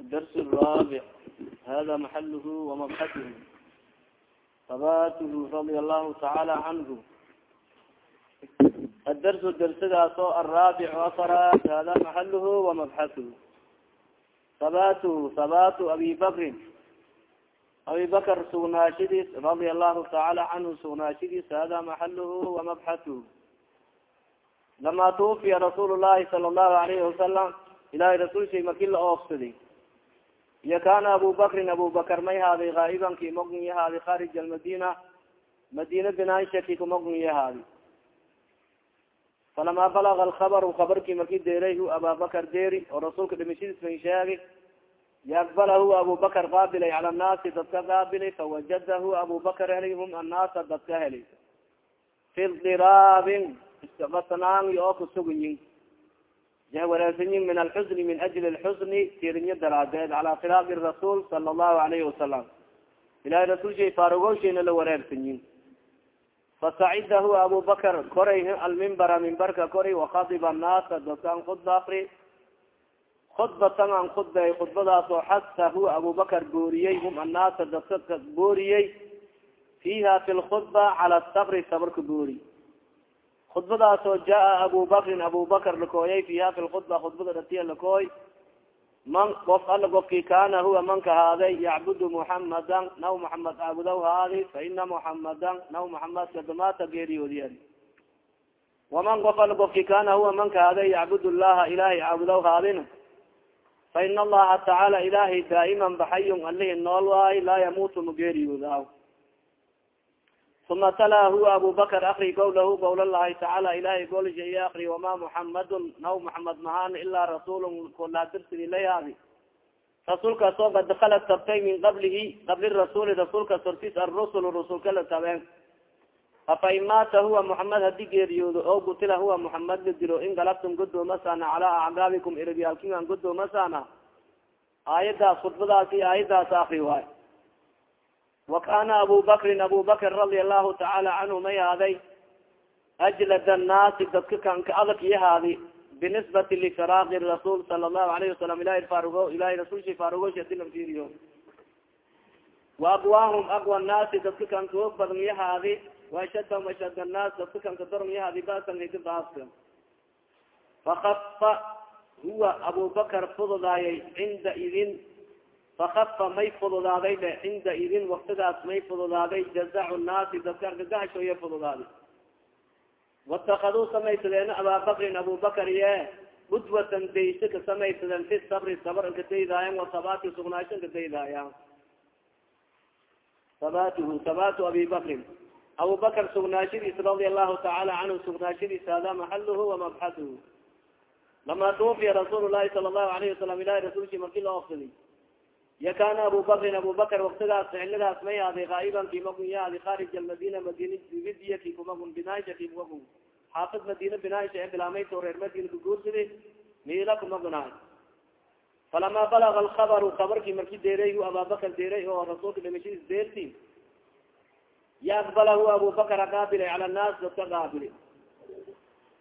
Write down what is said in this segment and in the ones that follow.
الdرس الرابع hda محlh ومبحثh habath رضي الله تعالى عنه الdرس derسgaas o الرaaبع afraad hada محlh ومبحثh habath habath abi bkri abi bakr sugnaashadiis رaضي الlahu taعala canhu sugnaashadiis hada محlh ومبحثh lama tuufiya rasuul lahi sala allahu alayhi wasalam ilahay rasuulshay markii la oofsaday iyo kana abubakrin abubakar may haadi haa'ibanki mogn yahaadi kharij almadina madina binanshaki kamogn yahaadi falama balaga alkhabaru khabarkii markii deeray hu ababakar deeri oo rasuulka dhimashadiis man sheegi yaqbala hu abubakar qaabilay cala annaasi dadka qaabilay fawajadahu abubakar helay hum annaasa dadka helay fi diraabin iskabasanaan oo kusugunyin jahwanaagsanyin min alxusni min ajli lxusni tirinyo daraadeed cala khilaaqi rasuul sala allahu alayhi wasalam ilahay rasul shay faarugowshayna la wareersanyin fasacidahu abu bakr koray almimbara mimbarka koray wakadiba annaasa dadkaan khudba akri khudbatan an khudbay khudbadaas oo xasahu abu bakr booriyey hum annaasa dadka booriyey. Fiha fi lkhudba cala sabri sabarka boori khudbadaas oo jaa abu bakrin abu bakr lakooyay fiha fi lkhudba khudbada dhatiya lakooy man of ala gofki kana huwa manka haaday yacbudu muxamadan naw muxamed aabudaw haadi fa ina muxamadan naw muxamedka damaata geeriyoodiya waman of ala gofki kana huwa manka haaday yacbud llaha ilahay caabudaw haadin fa ina allaha tacaala ilahay daa'iman baxayun alihi nool waay laa yamuutu mageeriyooda uma tala huwa abu bakr akri gowlahu gowl lahi tacaala ilahay golsha iyo akri wama muxamadun naw muxamed mahaan ilaa rasul kolaadirtidi layaadi rasuulkaas oo kad khalat tabtay min qablihi qabli rasuli rasuulkaas hortis arusul rusulka la tabeen afa in maata huwa muxamed haddii geeriyoodo oo gutila huwa muxamed la dilo in galabtum godoomasana calaa acgaabikum irabyaalkian godoomasana aayadaas khudbadaas iyo akri waay wakana abu bakrin abu bakr radia allahu tacaala canhu may haaday ajlad annaasi dadka kanka adag iyahaadi binisbati lifiraaqi rasuul sala allahu alayhi wasalam ilahi farugo ilahi rasulshi farugoshatilafiriyo wa aqwaahum aqwa nnaasi dadka kanka og badan iyahaadi waashadahum ashad annaas dadka kanka daron iyahaadi basan hidi baaska fakafa huwa abu bakr fududaayay cinda idin fakafa may fududaaday le cinda idin waktigaas may fududaaday jazacu naasi dadka argagahashooya fududaaday watakaduu samaysadeena ababakrin abubakar ye budwatan dayse ka samaysadeen fi sabri sabr nka daydaayan wasabaati sugnaasho nka daydaayan sabatuhu sabatu abi bakrin radia allahu tacaala canhu sugnaashadiis hada maxaluhu wamabxaduhu lama tuwafiya rasuul lahi sala allahu alayhi wasalam ilahi rasulki marki la ofsadi ya kana abu bakrin abu bakr waktigaas xilidaas may aaday gaa'iban kimagun yaadi kharij almadina madina vidiya ki kumagun binaisha ki kumagun xaafid madina binaisha ee bilaameyto reer madina kaguursidi miila kumagunaay falama balaga alkhabaru kabarki marki deeray hu ababakar deeray oo rasuulka dhimashadiis deerti yaaqbalahu abu bakr qaabilay cala annaas dadka qaabili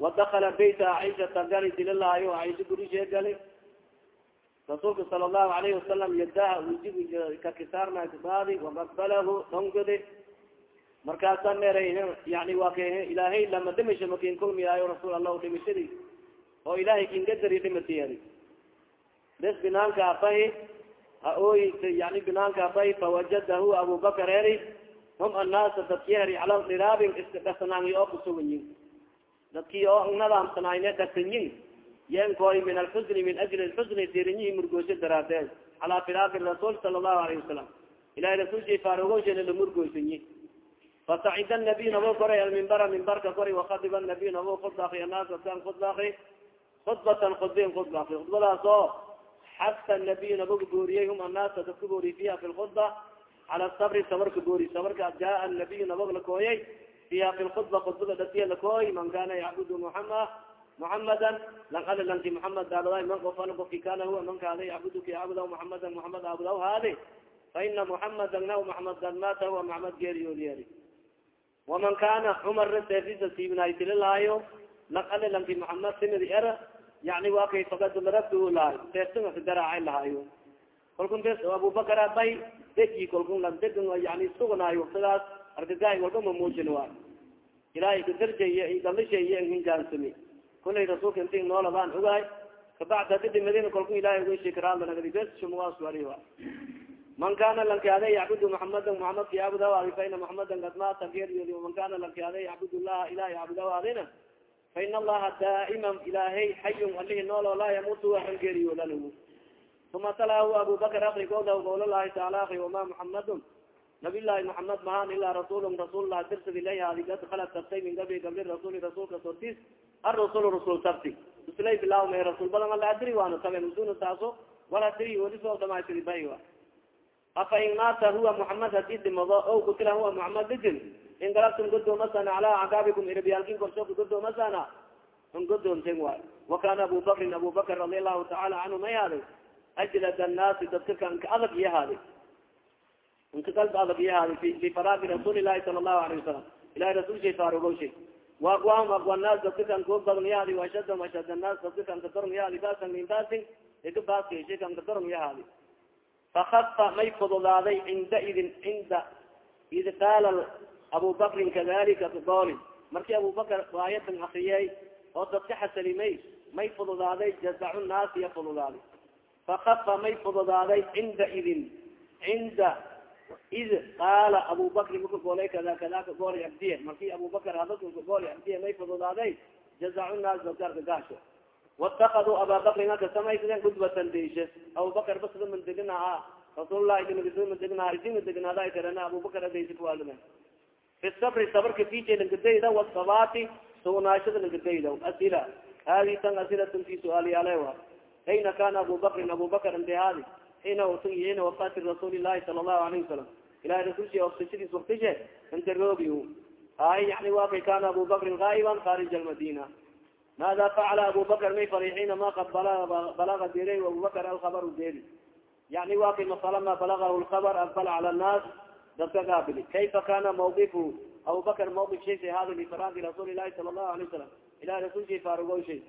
wadakala bayta caishata gali dililaayo caisha gurishee gali rasuulka sala allahu alayhi wasalam yadaha kakisaarnabaadi waqabalahu dhongodi markaasa meera yani waa ka ilaahay lama dhimasho makin kulmiyaayo rasuul allah dhimashadii oo ilahay kingadari dhimatiyari bes binaanka afahi haoy yani binaanka afahi fawajadahu abu bakar heri hum annaasa dadki heri cala diraabin iska dhasanaangi oo kusuganyin dadki oo nadaamsanayne dhasanyin yenkoy min alxusni min ajli lxusni tirinyihi murgoysho daraadeed calaa firaaqi rasuul sala allahu alayhi wasalam ilahay rasulsha faarogowshana la murgoysanyi fasacida nabiy nabo koray almimbara mimbarka koray wakadiba nabiy nabo khudba akri annaas dadkan khudba akri khudbatan khudbin khudba akri khudbadaas xasa nabiy nabo booriyey hum annaasa dadka booriy fiha fi lkhudba cala sabri sabarka boori sabarka jaa nabiy nabo lakooyay fiha fi lkhudba khudbada dhatiya lakooy man kana yacbudu muxamed lang ali lanki muxamed daalada man of al ofki kana huwa man kaada yacbuduka yacbudaw muxamada muxamed aabudaw haadi fa ina muxamada naw muxamed kad maata huwa muxamed geeriyoodiyari waman kana cumarna seefisa siibnaay dililaayo naqale lanki muxamed simidi era yani waa kay fakad larabtu lahay seeftunga kagaracay lahaayo kalkun bes abubakar bay deji kalkun lan degan yani sugnaayo waktigaas argagahi walba mamuujin waay ilahay kadarjay galishay hinjaansami kulay rasuulka inti noolabaan ogahay kabacd hadi dimadina kalkun ilahay uga shikaraandanagadi bes shumugaaswari wa man kana lankiade yacbud muxamada muxamed kiyaabudawaadi faina muxamadan kad maata geeriyodi man kana lankiade yacbud llaha ilahi yaabudawaadina fain allaha daa'iman ilaahay xayun alihi noolo laa yamutu waxan geeriyoodan uma talahu abubakr akri gooda gowl lahi taala akri wama muxamadun nabiy llahi muxamed mahan ilaa rasulum rasul lah dirsad ilayh adi kad khalat tabtay min gabli gabli rasuli rasulka sortis arusul rasul tabti uslay bilaw may rasul badan ala adri waana taben usuna taaso wala adri wali soo dhamaystiri bay wa. Afa in maata huwa muxamed haddii dhimado o kutila huwa muxamed dijin in galabtum godoomasana calaa cagaabikum irabyaalkin korsho godoomasana in godoomten waay wakana abu bakrin abu bakr radi allahu taala canhu may haaday ajlad annaasi dadka kan ka adag iyo haaday inka kalba adag iyo haaday lifaraagi rasuuli lahi sala allahu alayh wasalam ilahi faarugow shay waaqwaahum aqwanaas dadka kan koo badan iyo haaday ashadam ashad annaas dadka kan kadoron iyo haaday baasan min baasin ika baaska shay kan haaday fakafa may fududaaday cinda idin cinda id qaala abu bakrin kadalika dooli markii abubakar aayadan akriyay oo dadka xasalimay may fududaaday jazacu naas iya fududaaday fakafa may fududaaday cinda idin cinda id qaala abubakri maka goolay kada kada ka goolay abdiye markii abubakar hadalka ka goolay abdiye may fududaaday jazacu naas dadkarka gaasho watakaduu ababakrin aka samaysadeen gudbatan deishe abubakar basda mandeginaha rasuullahi dinabisa mandeginaha isi mandeginaada karana abubakar adaysi kuwaalime fi sabri sabarka fije lankadayda wasabati sugnaashada lankadayda asila hadi tan asilatun fi suaaliyaale wa ayna kana abubakrin abubakar intihaadi ina ina wafati rasuuli lahi sala allahu alayhi wasalam ilahi rasulsi oftishadiis waktishe inta roogi ay yani wa kay kana abubakrin gaa'iban kharij almadina maada facala abubakr may fari xiinama kad balaga diray abubakr alkhabar deri yani wa kay masalama balagahu lkhabar aqbal cala nnaas dadka gaabili kayfa kana mawqifu abubakr mawqif shay sa hada lifaraagi rasuuli lahi sala allahu alay wasalam ilahi rasul shay faarugo shay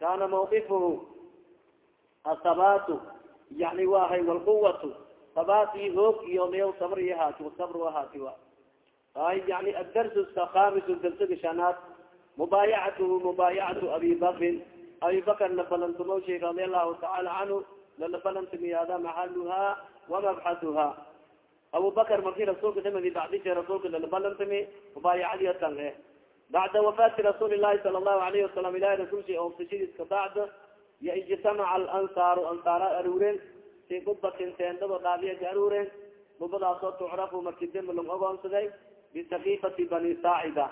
kana mawqifuhu asabatu yani wahay walquwatu sabati hoog iyo meew sabr iyo haati sabr ahaati wa ay yani adarsu khamisu darsiga shanaad mubaayacatuhu mubaayacatu abi bakrin abi bakr radi allahu taala canhu lalabalantimiyaada maxaluha wamabxatuha abu bakr marki rasuulka damadi bacdisha rasuulka lalabalantimi mubaayacadiatan e bacda wafaati rasuuli lahi sala allahu alayhi wasalam ilahi rasulsha oofsashadiiska bacda ya ijtamaca alansaaru ansaara aruureen fi gudbatin teendado dhaabiya ka aruureen gubadaasoo tucrafu marki demb lang ogoonsaday bisakifati bani saacida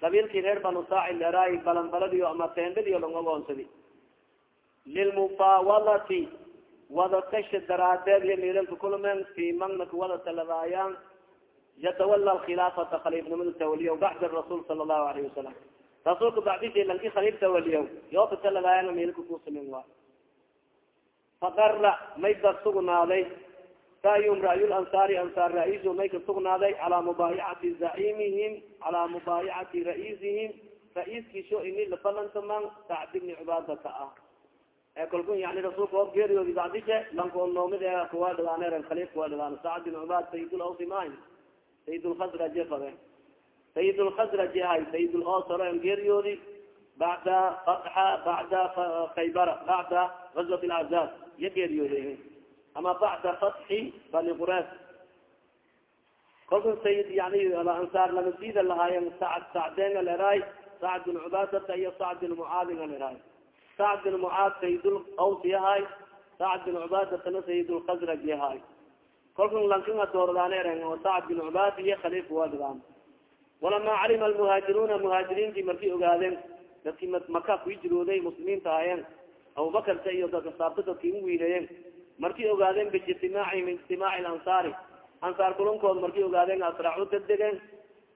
qabiilkii reer banu saacid leeraay balanbaladiyo ama teendadiyo lang ogoonsadi lilmufawalati wadakasha daraadeed iyo miilalka kulmen fi magnaka wada taladaayaan yatawala alkhilaafata khaliifnimada tawaliya bacda rasuul sala allahu alayhi wasalam rasuulka bacdisha lanki khaliif tawaliya yooka taladaayaan miilka kusimin wa faqara may bad sugnaaday. Sayum ra'yul ansaari ansaar ra'isu may ka sugnaaday. Calaa mubaayacati zaciimihim calaa mubaayacati ra'iisihim. Ra'iiskiisho ini labalantaman sacd ibni cibaadaka ah. Ee kalku yani rasuulka oo geeriyoodi bacdishe lanko noomid e kuwa dhadaan khaliif kuwa dhadaan sacd ibn cibaad sayid lawsi mahay sayid lkhasraje fade sayid lkhasraje ahay sayid losoro en geeriyoodi bacda fatxa bacda khaybara bacda gazwat laczaab iyo geeriyoodi ama bacda fatxi bani qurees kolka sayid yani ansaar lamasida lahaayen sacd sacdeenga leraay sacd bin cubaadata iyo sacd bin mucaadinga leraay sacd bin mucaad sayidul aws yahay sacd bin cubaadatana sayidulkhasraj yahay kolkan lankinga doordaaneeren oo sacd bin cubaad iyo khaliif wadadaan walama calima almuhaajiruuna muhaajiriintii markay ogaadeen dadkii maka ku jirooday muslimiinta ahaayeen abubakarta iyo dadka saabta dadkii u wiileeyeen markay ogaadeen biijtimaaci min ijtimaaci ansaari ansaar kulankood markay ogaadeen asracu degdegeen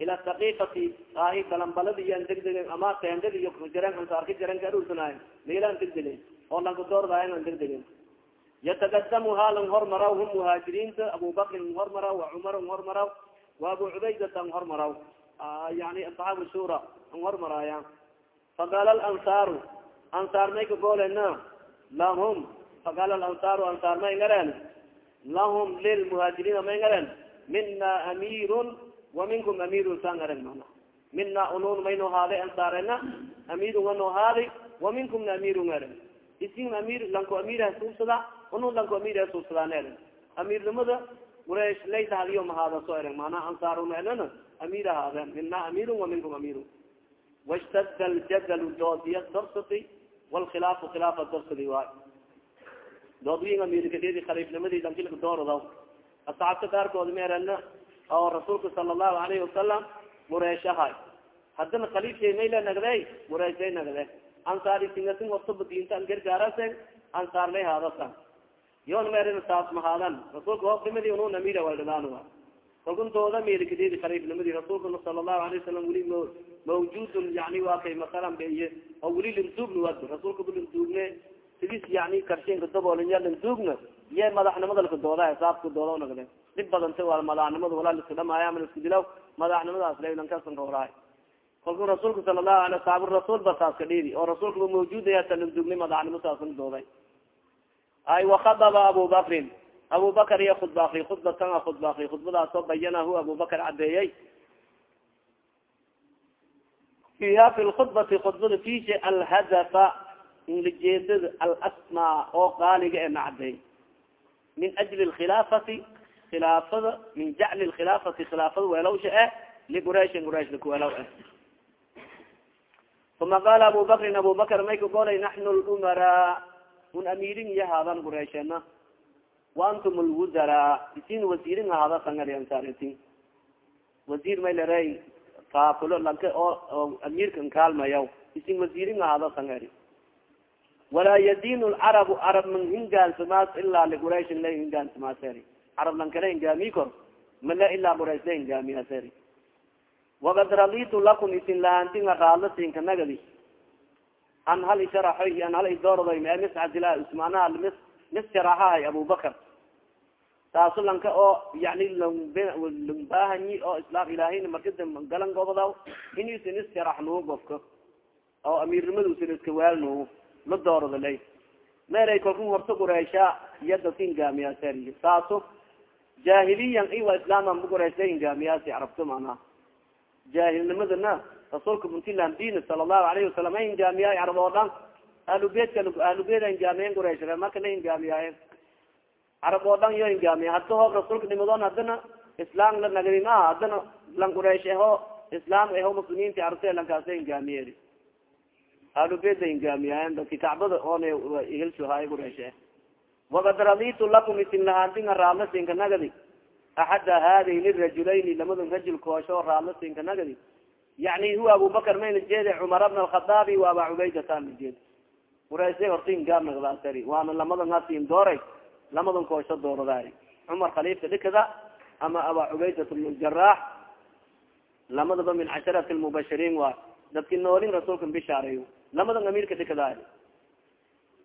ila sakifati ahi balanbaladi iyan degdegen ama teendad iyo jaren ansaar ka jaren kaadhuursanaayen miilaan degdegen oo lankadoordaayan an degdegen yatagadamu haalan hormaraw hum muhaajiriinta abubakrin hormaraw wa cumar hormaraw wa abu cubaydatan hormaraw yani asxaabu shura an warmaraaya faqaala alansaaru ansaar may ka goolena lahum faqaala alansaaru ansaar may ngaren lahum lilmuhaajiriina may ngaren mina amirun wa minkum amirun saa ngaren mana mina unun mayno haada ansaarena amirun haadi wa minkumna amirun ngaren isin amir lanko amirha suubsada unun lanko amirha suubsadaan eren amirnimada quraish laysa hadiyo mahaada so eren mana ansaarunenana amir ahaadeen mina amirun wa minkum amirun washtad ljadl doodiya dorsati wlkhilaafu khilaafa dorsadi waay doodwin amirkadedi khaliifnimadii dankilka dooradaw asxaabta qaarkood meerena oo rasuulka sala allahu alayhi wasalam mureeshahay haddana khaliifshay mayla nagday mureeshay nagde ansaari singasin hortaba diinta an gargaarasen ansaarlay haadasan yon meerena saas mahaadan rasuulka hoofnimadii unun amira waldhadaan wa kalkuntooda melikadedi khaliifnimadii rasuulkana sala allahu alay wasalam weli m mawjudun yani waa kay masalan beye oo weli limduugna wad rasuulka bu limduugne sidis yani karshinka daboolnya limduugna iyo madaxnimada laka dooda hisaabka dooda nagde. Dhib badanta waa madaxnimada walaa liska dhamaaya ama liska dilaw madaxnimadaas lankasan horaay kalku rasuulka sala allahu ala saabu rasuul ba saaska dhiidi oo rasuulkaba mawjuudayasa limduugnay madaxnimo saasan dooday ay wakadaba abu bakrin abu bakar iyo khudba akri khudbatan a khudba. Akri khudbadaasoo bayanahu abu bakar cadeeyey fiha fi lkhudbati khudbada fisha alhadafa inlajeedada alasmaa oo qaaliga ee nacadeey min ajli lkhilaafati khilaafada min jacli lkhilaafati khilaafada weelawsha eh liqurayshin quraysh lakuweelaw eh uma qaala abu bakrin abu bakr may ka golay naxnu lumaraa un amirin iyo haadan qurayshena waantum lwuzaraa isin wasiirin ahaada sangari ansartin wasiir may leray kaafulo lanka oo amiirkan kaalmayaw isin wasiirin ahaada sangari walaa yadin lcarabu carab man hingaansamaas ilaa liqurayshin la hingaansamaaseri carab lankala hingaami kor mala ilaa quraysh la hingaamiyaseri wakad raditu lakum isin lahantinga raadlasinka nagadi an hal isharaxoy an hal idoorday mee miscadila usmaanaha mis mis sharaxahay abubakar taaso lanka oo yani lambaahanyi oo islaam ilaahayna markada galan gobadaw inuusan is sharaxnuu gofka oo amiirnimaduusan iska waalnuu la doorada lay meeray kolku horta qureysha iyo dadka ingaamiyaasar saaso jahiliyan iwa islaama ma qureyshla ingaamiyaasi carabto macnaha jaahilnimadana rasuulka puntland din sala allahu alayhi wasalam a ingaamiyaay carab oo dhan ahlubeytka ahlubeyt ingaamiyen quraysh marka la ingaamiyaayen carab oo dhan yo ingaamiya hadda hoob rasuulka dhimadoon haddana islaam la nagri maaha haddana lan quraysh aho islaam aho muslimiinta carabta lankaasa ingaamiye ahlubeyta ingaamiyaayen dadki kacbada oona ihilsuhaay quraysh. Wakad raditu lakum isin lahaantinga raadlasinka nagadi axada haadayni rajulayni lamadan rajul koosho raadlasinka nagadi yani huwa abubakar mayna jeede cumar bna alkhadaabi wa aba cubaydata na jeed horta ingaam nagdaasari waana lamadan hasin dooray lamadan koosho dooradaay. Cumar khaliifka dhikada ama aba cubaydat bnljarax lamadaba min casharati lmubashiriin waa dadki noolin rasuulka bishaareyo lamadan amiirka dhikadaay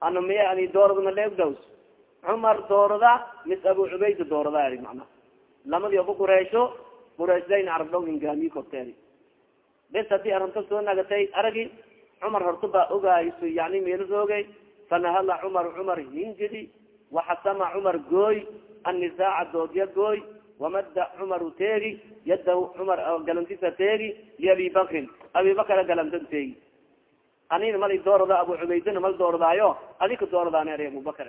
ana miya ani doorada maleegdaws cumar doorada mis abu cubayda doorada ari mana lamadi oba qureysho qurayshdayn carab dhow ingaamiyi korteeri. Bes haddii arinta soo nagatay aragi cumar horta ba ogaays yani meelasoogay fanahala cumar cumar hingidi waxasama cumar gooy annisaaca doodya gooy wamada cumaru teegi yadahu cumar galantisa teegi liabi bakrin. Abi bakra galanta teegi. Anina mal doorada abu cubaydana mal dooradaayo adika dooradaan er abubakar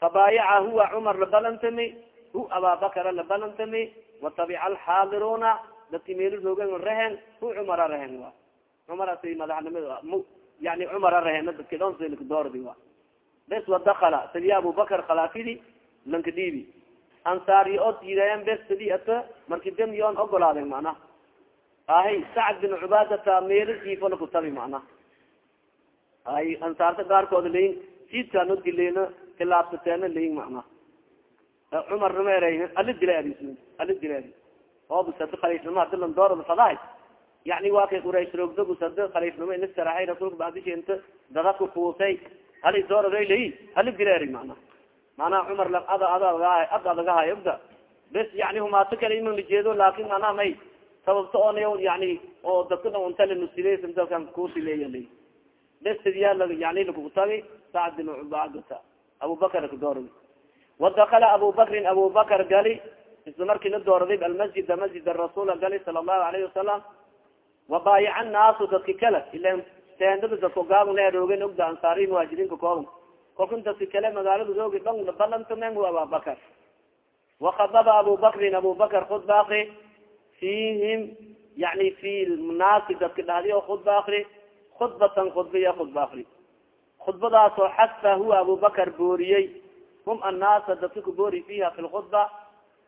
fabaayaca huwa cumar labalantami hu ababakara labalantami watabica alxaadiruna dadki meelo roogen rehen hu cumara rehen wa cumaras madaxnimada yani cumara rehen dadki dhondoordi wa bes wadakala sidi abubakar khalaafidi lanka dhiibi ansaari oo diidayan bes sidi ata marki damiyoon ogolaaden macna ahay sacd bin cubaadata meelo jiifo lakutabi macna ay ansaarta gaarkooda layin siidkaano dileena khilaafsateena layin cumar namer ali dila ali dila adi oobusada khaliifnimo hadi lan doorada fadahay yani waa quraysh roogda busada khaliifnimo inasaraxay rasuulka badishinta dadadku kuusay hali dooraday layi hali dila eri mana manaa cumar ad ad adagahay ogda bes yani humaato kale iman lijeedo laakin manaa may. Sababta on yani oo dadka dhan untala nusileysam dalkan kusileeyal besidiya yani lakutagi sacd bin cubadata abubakar kadooradi wadakala abubakrin abubakar gali isla dooraday almasjida masjid rasuula gali sala allahu alayhi wasalam wabaayaca annaasu dadki kale ila teendada dadka gaabn leeroogen ogda ansaari muhaajiriinka kooban kolkan dadki kale magaalada roogi dhon balantamen abubakar. Wakadaba abubakrin abubakar khudba akri fihim yani fi naasi dadka dhahdi khudba akri khudbatan khudbaya khudba akri khudbadaasoo xasa huwa abubakar booriyey. Hum annaasa dadka kuboori fiha fi lkhudba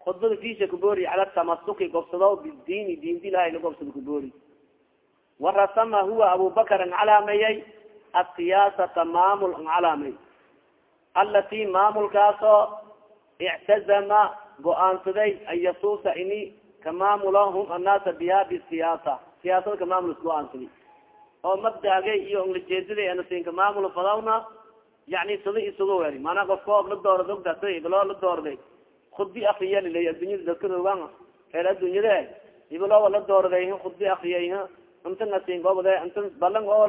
khudbada fisha kuboori cala tamasuki gobsado bidiini diinti ilahay la gobsado kuboori warasama huwa abubakar ang calaameeyey asiyaasata maamul ang calaamey alati maamulkaasoo ictazama go'aansaday an yasuusa ini kamaamulo hum annaasa biha bisiyaasa. Siyaasada kamaamul is go'aansaday oo mabdaagay iyo onlajeedaday anasin kamaamulo fadawna yani sida isuga weri maanaa kofka la doorad ogdasa iblo la doorday. Khudbi akriya lilay addunyada dadka rogan reer addunyada iblo la doorday khudbi akriyay inta ngasin gobode inta balan oo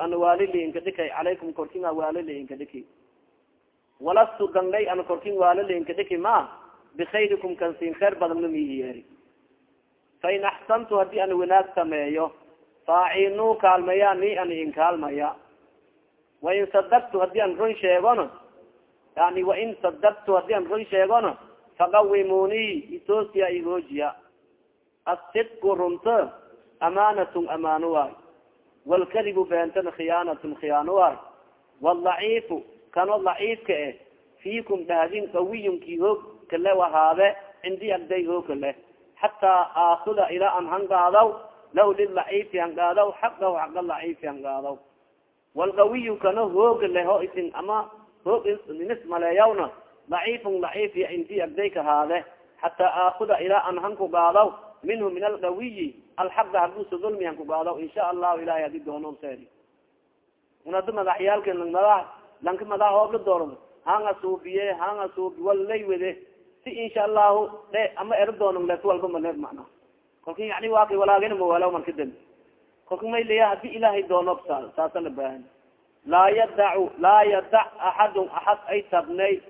an korkin a waaliliinka dhiki walastu ganglay an korkin waaliliinka bikayrikum kan siin khayr badanna mihiyeeri fain axsantu haddii an wanaag sameeyo faacinu kaalmaya ni an in kaalmaya wain sadaktu haddii an run sheegona yani wain sadaktu haddii an run sheegona faqawimuni itoosiya ihoojiya asidku runto amaanatun amaano waay walkadibu beentana khiyaanatun khiyaano waay walaciifu kano laciifka eh fiikum dhahdin qawiyunkii hoog kale wahaade cindi agday hoog kale xataa aakuda ilaa an hangaadaw law lilaciifi hangaadaw xaqahu xaqa laciifi hangaadaw. Walqawiyu kano hooga leho isin ama hoog nis maleeyawna laciifun laciif ya cindi agday kahaade xataa aakuda ilaa an hanku gaadaw minhu min alqawiyi alxaqa haduusa dulmi hanku gaadaw insha allahu ilahay hadi doonon seedi unada madaxyaalka madax lanka madax hoob la doordo hanga suubiye hanga suubi wallay wede si insha allahu de ama ero doonon les walba maleed macna kolka yani waa kay walaagina mawalaw marka dambi kolka may leya haddii ilaahay doono saasa la baahan. Laa yadacu laa yadac axadun axad ay tabnay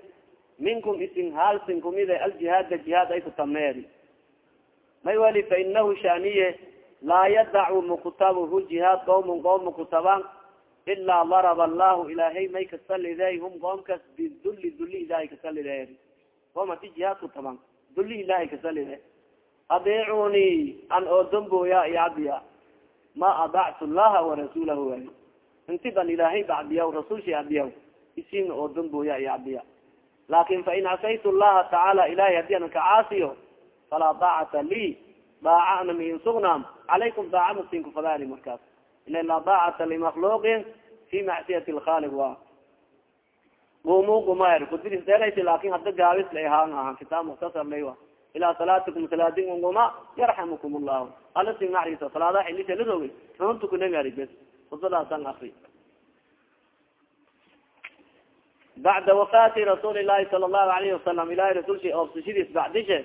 minkum isin haalsin kumide aljihaada jihaad ay ku tabneedi may wali fa inahu shaniye laa yadacu mukutabuhu jihaad qawmun qoom mukutaban ilaa daraba allahu ilaahay may kasalidey hum qoomkas biduli duli ilahay kasalide qoom hadi jihaad ku taban. Duli ilahay kasalide adeecuni an oodamboya iabdiya ma adactu llaha warasulahu wali. Inti ban ilaahay bacdiya rasulshi adiya. Isin oodamboya iabdiya laakin fain casaytu llaha tacaala ilahay haddii ana kacaasiyo falaa daacata lii. Daaca ana miin sugnaam calaykum daaca masinku fadaari markaas. Ila laa daacata limakluuqin fi macsiyati lkhaliq wa gumu gumaer kudidis dheeraysa laakin hadda gaabis la ahaan aha kitaab muktasar lay ilaa salaatikum salaadin unguma yarxamukum llahu ala sin naxriisa salaada xilisa la rogay runta kunagari bes khudbadaasan akri bacda wafaati rasuuli lahi sala allahu alayhi wasalam ilahay rasulshi oobsashadiis bacdishe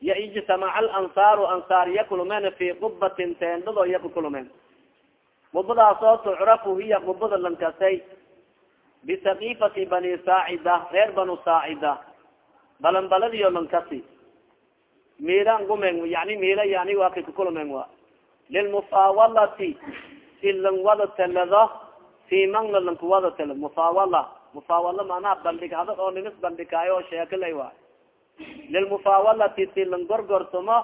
ya ijtamaca alansaaru ansaar ya kulumeen fi qubatin teendado ya kukulumeen qubadaasoo tucrafu hiya qubada lankasay bisaqifati bani saacida reer banu saacida balanbaladiyo lankasi miilan gumen yani miila yani waa kay kukulumen wa lilmufaawalati si lang wada telado fi mangla lanku wada telo mufaawala mufaawala manaa bandhig hadad oo nimis bandhigaayo oo sheekilay waay lilmufaawalati si lang gorgortumo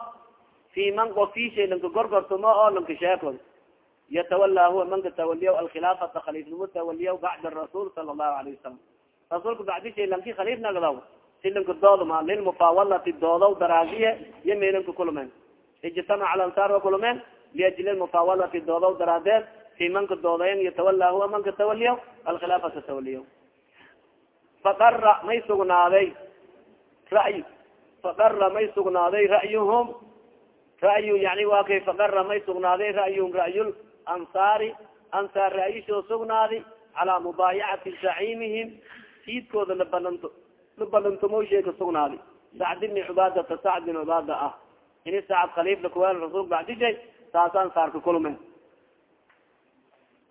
fi man ofishay lanka gorgortumo oo lanka sheeko yatawala huwa manka tawaliya alkhilaafata khaliifnimo tawaliya bacda rasul sala allahu alayh wasalam rasuulka bacdishay lanki khaliif nagdaw si lanka doodma lilmufaawalati doodaw daraagiye iyo meelanka kulumeen ijtamaca alansaar wa kulumeen liajli mufaawalati doodaw daraadeed fi manka doodayen yatawala huwa manka tawaliya alkhilaafata tawaliya faqara may sugnaaday ra'y faqara may sugnaaday ra'yuhum. Ra'yu yani wa kay faqara may sugnaaday ra'yuhum ra'yul ansaari ansaar ra'yishoo sugnaadi calaa mubaayacati zaciimihim siidkooda labalant labalantamosheeka sugnaadi. Sacd bni cubaadata sacd bin cubaada ah. Ini sacad khaliif lakuweel rasuulka bacdishay saasa ansaarka kulme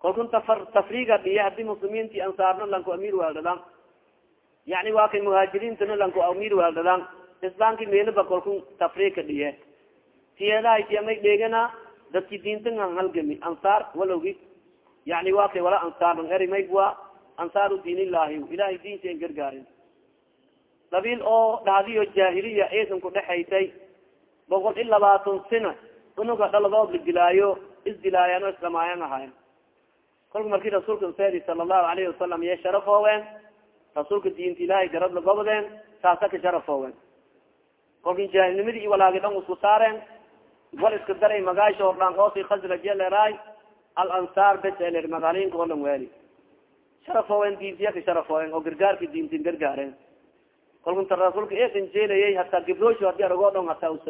kalkun tafar tafriga dhiya haddii muslimiinti ansaarna lanku amiir waaldhadaan yani waa muhaajiriintana lanku amiir waaldhadaan islaamki meeliba kalkun tafriga dhiye tiyeedahay tiya may dheegana dadki diintan an halgami ansaar walowgi. Yani wa wala ansaar eri maywa ansaaru diin illahi ilahay diinsa an gargaarin. Qabiil oo dhahdiyo jaahiliya eedan ku dhexaytay boqol i labaatan sina unuga dhaladood la dilaayo isdilaayaan o isdhamaayan ahayn kolka markii rasuulka sedi sala allahu alayhi wasalam iya sharafoowen rasuulka diinta ilahay garab lagobadeen saasa ka sharafoowen kolka jaahilnimadii i walaagi dhan isku saareen wal iska daray magaasha hordhaan oosi khasrajeleray al ansaar beseler magaalooyinka oo dhan weeli. Sharafoowen diintiya ka sharafoowen oo gargaarka diintin gargaareen. Kolkunta rasuulka eedan jeelayay hataa gibroosho haddii aragoo dhan hataa us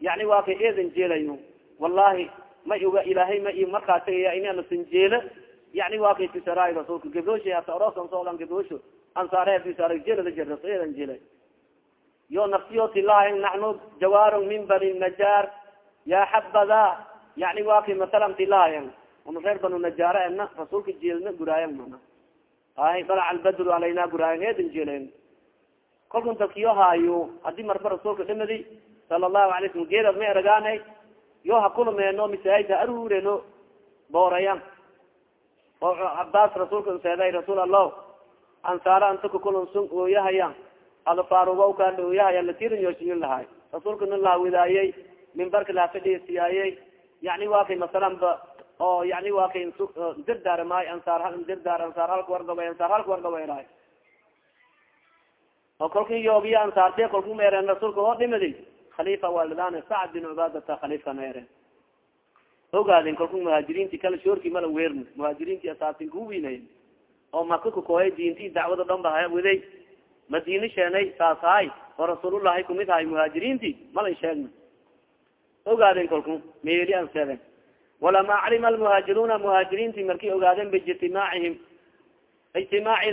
yani waa kay eedan jeelayo. Wallahi ma oga ilaahay ma i markaa tagaya inanasan jeelo. Yani waa kay tisaraay rasuulka gibroosha hata oroosan soodan gibroosho ansaarehadisarag jeelada jerras eedan jeelay. Yo naftiyo tilahay naxnu jawaarun min bani najaar ya xabada yani waa kay masalan tilahayan una reer banu najaara ena rasuulka jeelna guraayan mana ay dalaca albadru alayna guraayan eedan jeelayn kolkan dadkiyo haayo haddii marba rasuulka dhimadi sala allahu alay slam geedad may eragaanay yo ha kulmeeno masaajid ha aruureno boorayan oo cabaas rasuulka seeday rasuul allah ansaara anta kakulunsun ooyahayan adafaaruwawkaala ooyahayan latirinyooshiyin lahay rasuulka nin lahawidaayey mimbarka lahafadhiisiyaayey yani waa kay masalan ba oo yani waa kay dirdaarmaay ansaar dirdaar ansaar halka wargaba ansaar halka wargabayraay oo kolki yoobiya ansaarte kolku meereen rasuulka oo dhimadi khalifa waldaan sacd bin cubaadata khaliifka meeren ogaadin kolku muhaajiriinti kala shoorki mala weerni muhaajiriinti asaasin kuwinay oo maka kakooyay diinti dacwada dhan ba waday madiine sheenay saas haay oo rasuulullahi kumid ahay muhaajiriinti malan sheegna ogaadin kolku meeli an seeden walama calima almuhaajiruuna muhaajiriinti markay ogaadeen biijtimaacihim ijtimaaci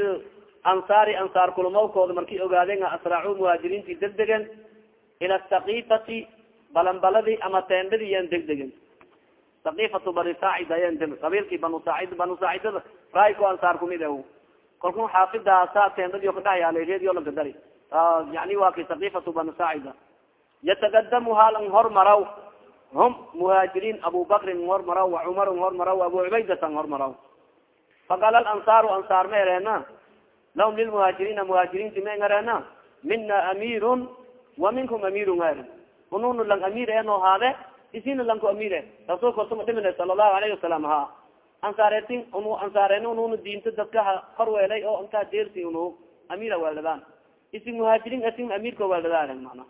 ansaari ansaar kulmawkooda markay ogaadeen asraacu muhaajiriinti degdegen ila sakifati balanbaladi ama teendhadi yan degdegen sakifatu bani saacid ayan de qabiilkii banu saacid banu saacidada raayko ansaar kumid e kalku xaafidaasa teendhadi kadhayaalereediyo lagadari yani waa kay sakifatu bani saacida yatagadamu haalan hormaraw hum muhaajiriin abu bakrin hormaraw wa cumar hormaraw abu cubaydatan hormaraw faqala alansaaru ansaar ma ereena lahum lilmuhaajiriina muhaajiriinti ma ngareena mina amirun wa minkum amirun er ununu lang amir eno haade isina lanku amir e rasuulka suma dhimine sala allahu alayhi wasalam ha ansaaretin unu ansaareen ununu diinta dadka ha korweelay oo intaa deersi unu amira weeldadaan isi muhaajiriin asin amirka weeldadaan mana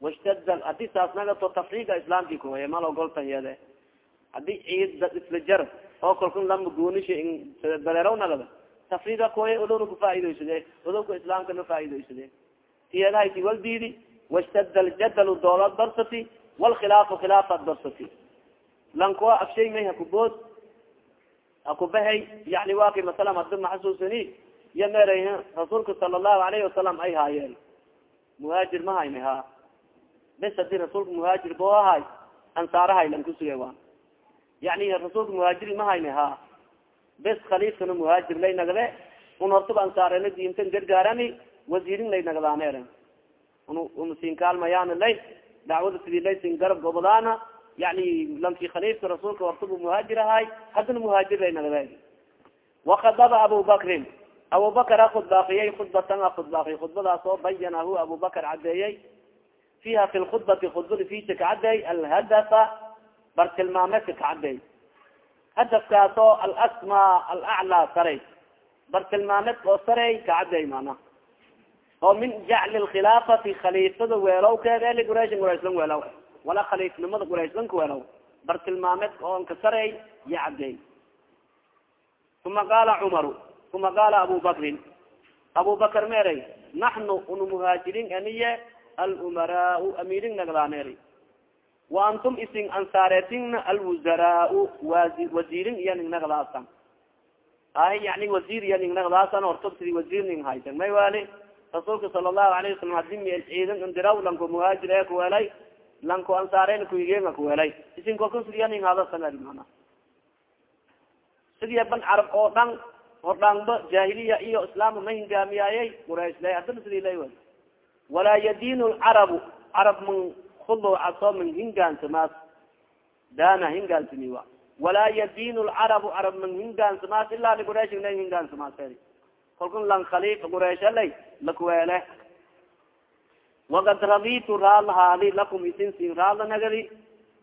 washtad haddii saas nagato tafriga islaamki kuway mal ogolta yede haddii ciid isla jar oo kalkun lama goonisha baleeraw nagada tafriga kuway odowna kufaa'idaysade odowka islaamka na faa'idaysade tiyadahayti wal diidi washtad ljadalu doolad barsati walkhilaafu khilaafad barsati lankoa afshay may hakubood hakubahay yani waa kay masalam hadi maxasuusani iyo meera rasuulka sala allahu alayhi wasalam ay haayeen. Muhaajir ma hayna ha bes haddii rasuulka muhaajir bo ahay ansaarahay lan kusuga wa yani rasuulka muhaajiri ma hayna ha bes khaliifkana muhaajir lay un hortaba ansaarena diintan gargaarani wasiirin lay nagdaaneer un un siin kaalmayaan lay dacwada sidii lay garab gobolaana yani lanki khaliifka rasuulka hortaba muhaajir ahay haddana muhaajir lay nagde wakadaba abu bakrin. Abubakar a khudbaakiyay khudbatan a khudbaakiy khudbadaas oo abubakar cadeeyey fiha fi lkhudbati khudbada fisa kacadeey alhadafa bartilmaameedka kacadeey hadafkaas oo alasma alaclaa saray bartilmaameedka oo saray kacadeey mana oo min jacli lkhilaafati khaliifada weelowkeed eli quraysh qurayslan weelow wala khaliifnimada qurayslanka weelow bartilmaameedka oo nka saray ya cadeey uma qaala cumaru uma qaala abu bakrin abubakar meeray naxnu unu muhaajiriin aniye alumaraau amirin nagdaaneeri wa antum isin ansaaretingna alwuzaraau wasiirin iyo ning nagdaasan ahi yani wasiir iyo ning nagdaasan hortob sidi haysan. May wali rasuulka sala allahu alayhi wasalam haddii ciidan indiraw lanko muhaajir ee kuwelay lanko ansaarena kuigeenga kuwelay isin kolka sidiya ning hadasan mana sidiya ban carab oo dhan hordhaanba jahiliya iyo islaam ma hingaamiyaayey quraysh adana sidii la walaa yadin lcarabu carab man khulucaso man hingaansamas dana hingaansamia walaa yadin lcarabu carab man hingaansamas ilaa liquraysh na hingaansamas kalkun lan khaliif qurayshalay lakuweele wakad raditu raalahaadi lakum isin sin raala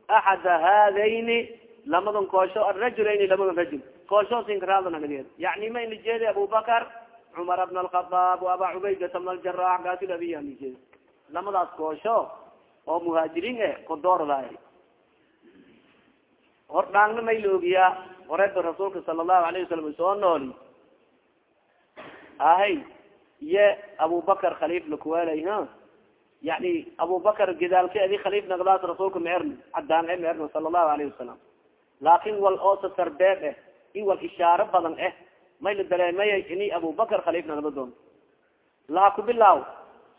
axada haadayni lamadan koosho arajulayn lamadan rajul. Koosho sin raala nagadi yani ma inijeedi abubakar cumar bn alkhadaab aba cubaydata bn aljarax gaasilabiya nijeedi lamadaas koosho oo muhaajiriin e kodoordaay hordhaangna may la ogiyaa horeba rasuulka sala allahu alayh wasalam soo nooli ahay iyo abubakar khaliif lakuwelay ha yani abubakar gidaalka adi khaliif nagdaas rasuulka meerna cadaan e meerna sala allahu alayhi wasalam laakin wal oosa sarbeeb eh. I wal ishaaro badan eh may la dareemaya ini abubakar khaliif nagda doon. Laha kubilaaw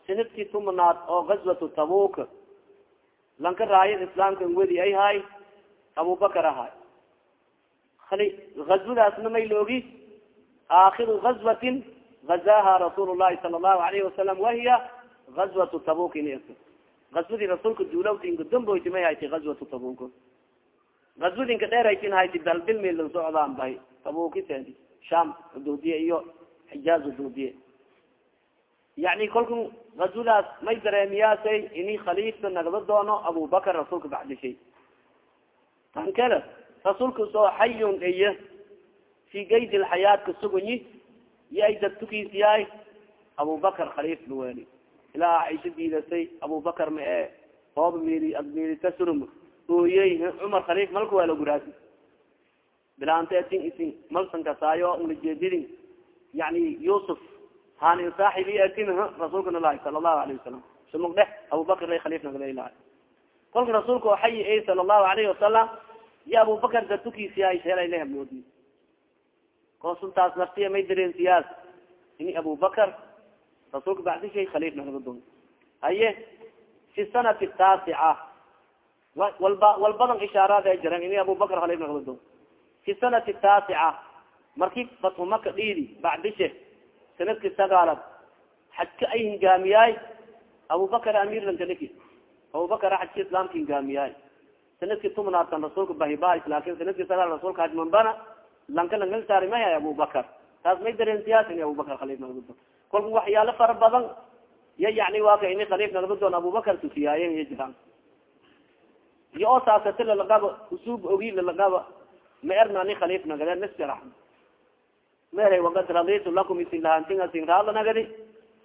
sannadkii tumanaad oo gazwatu tabuk lanka raayad islaamka wedi ay hay abubakar ahay azwadaasna may loogi aakiru gazwatin gazaha rasuul llahi sala allahu alayhi wasalam wahiya gazwatu tabuk in gazwadii rasuulka duulawtinka damboyti may hayti gazwatu tabuk gazwadinka dheeraytin hayti dalbilmil la socdaan bay tabukiteedi sham xuduudiye iyo xijaaz xuduudiye yani kolku gazwadaas may dareemiyaasay ini khaliifka nagda doono abubakar rasuulka bacdishay tan kale rasuulka soo xayun eye fi gayd lxayaat sugunyi iyo ay yahay abubakar khaliif luweli ilaa aisha diidatay abubakar ma e ooba mili milita surum ooyey cumar khaliif malka waa laguraasi bilaanta atin isin malsan kasaayo ulajeedidin yani yusuf hanin saaxibi atin rasuulka nalahi sala allahu alayhi wasalam sumug dheh abubakar khaliif nagdalahi kolka rasuulka oo xayi sala allahu alayhi wasalam iyo abubakar dadtukiisi yahay sheelay moodi koosuntaas naftiya may dareensiyaas ini abubakar rasuulka bacdishay khaliif nagda doon haye fi sanati taasica walba walbadan ishaaraad ay jireen ini abubakar khaliif nagda doon fi sanati taasica marki fathu maka dhiidi bacdishe sanadki sagaalad xajka ay hingaamiyaay abubakar amir lankaliki abubakar xajka islaamka hingaamiyaay sanadki tumnaatan rasuulka bahibais laakin sanadki sagaal rasuulka hajmanbana lanka langal saari mahay abubakar taas may dareensiyaas ini abubakar khaliif nagda doon kolka waxyaalo fara badan ya yani waa ka ini khaliif nagda doon abubakar tusiyaayen iya jiraan iyo oo saasati lalagaba usuub ogi lalagaba ma erna ni khaliif nagade nasjara mere wakad raditu lakum isin lahantinga sin raala nagadi.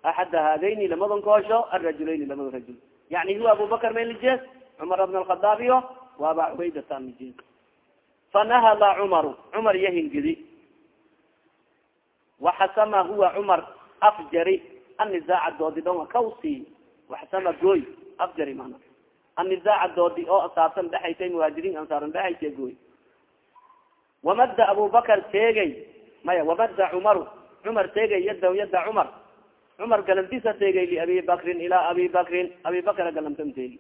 Axada haadayni lamadan koosho arajulayn lamada rajul. Yani huwa abubakar maylijees cumar bn alkhadaab iyo waaba cubaydata mijees fanahada cumaru. Cumar iyo hingidi waxasama huwa cumar afjari. Annisaaca doodi dhonga kawsi. Waxasama gooy afjari mana annisaaca doodi oo asaabsan dhexaysay muhaajiriin ansaaran dhexaysa gooy wamada abubakar teegay maya wamada cumaru cumar teegay yada yada cumar cumar galantisa teegay liabi bakrin ilaa abi bakrin abi bakra galantan teegi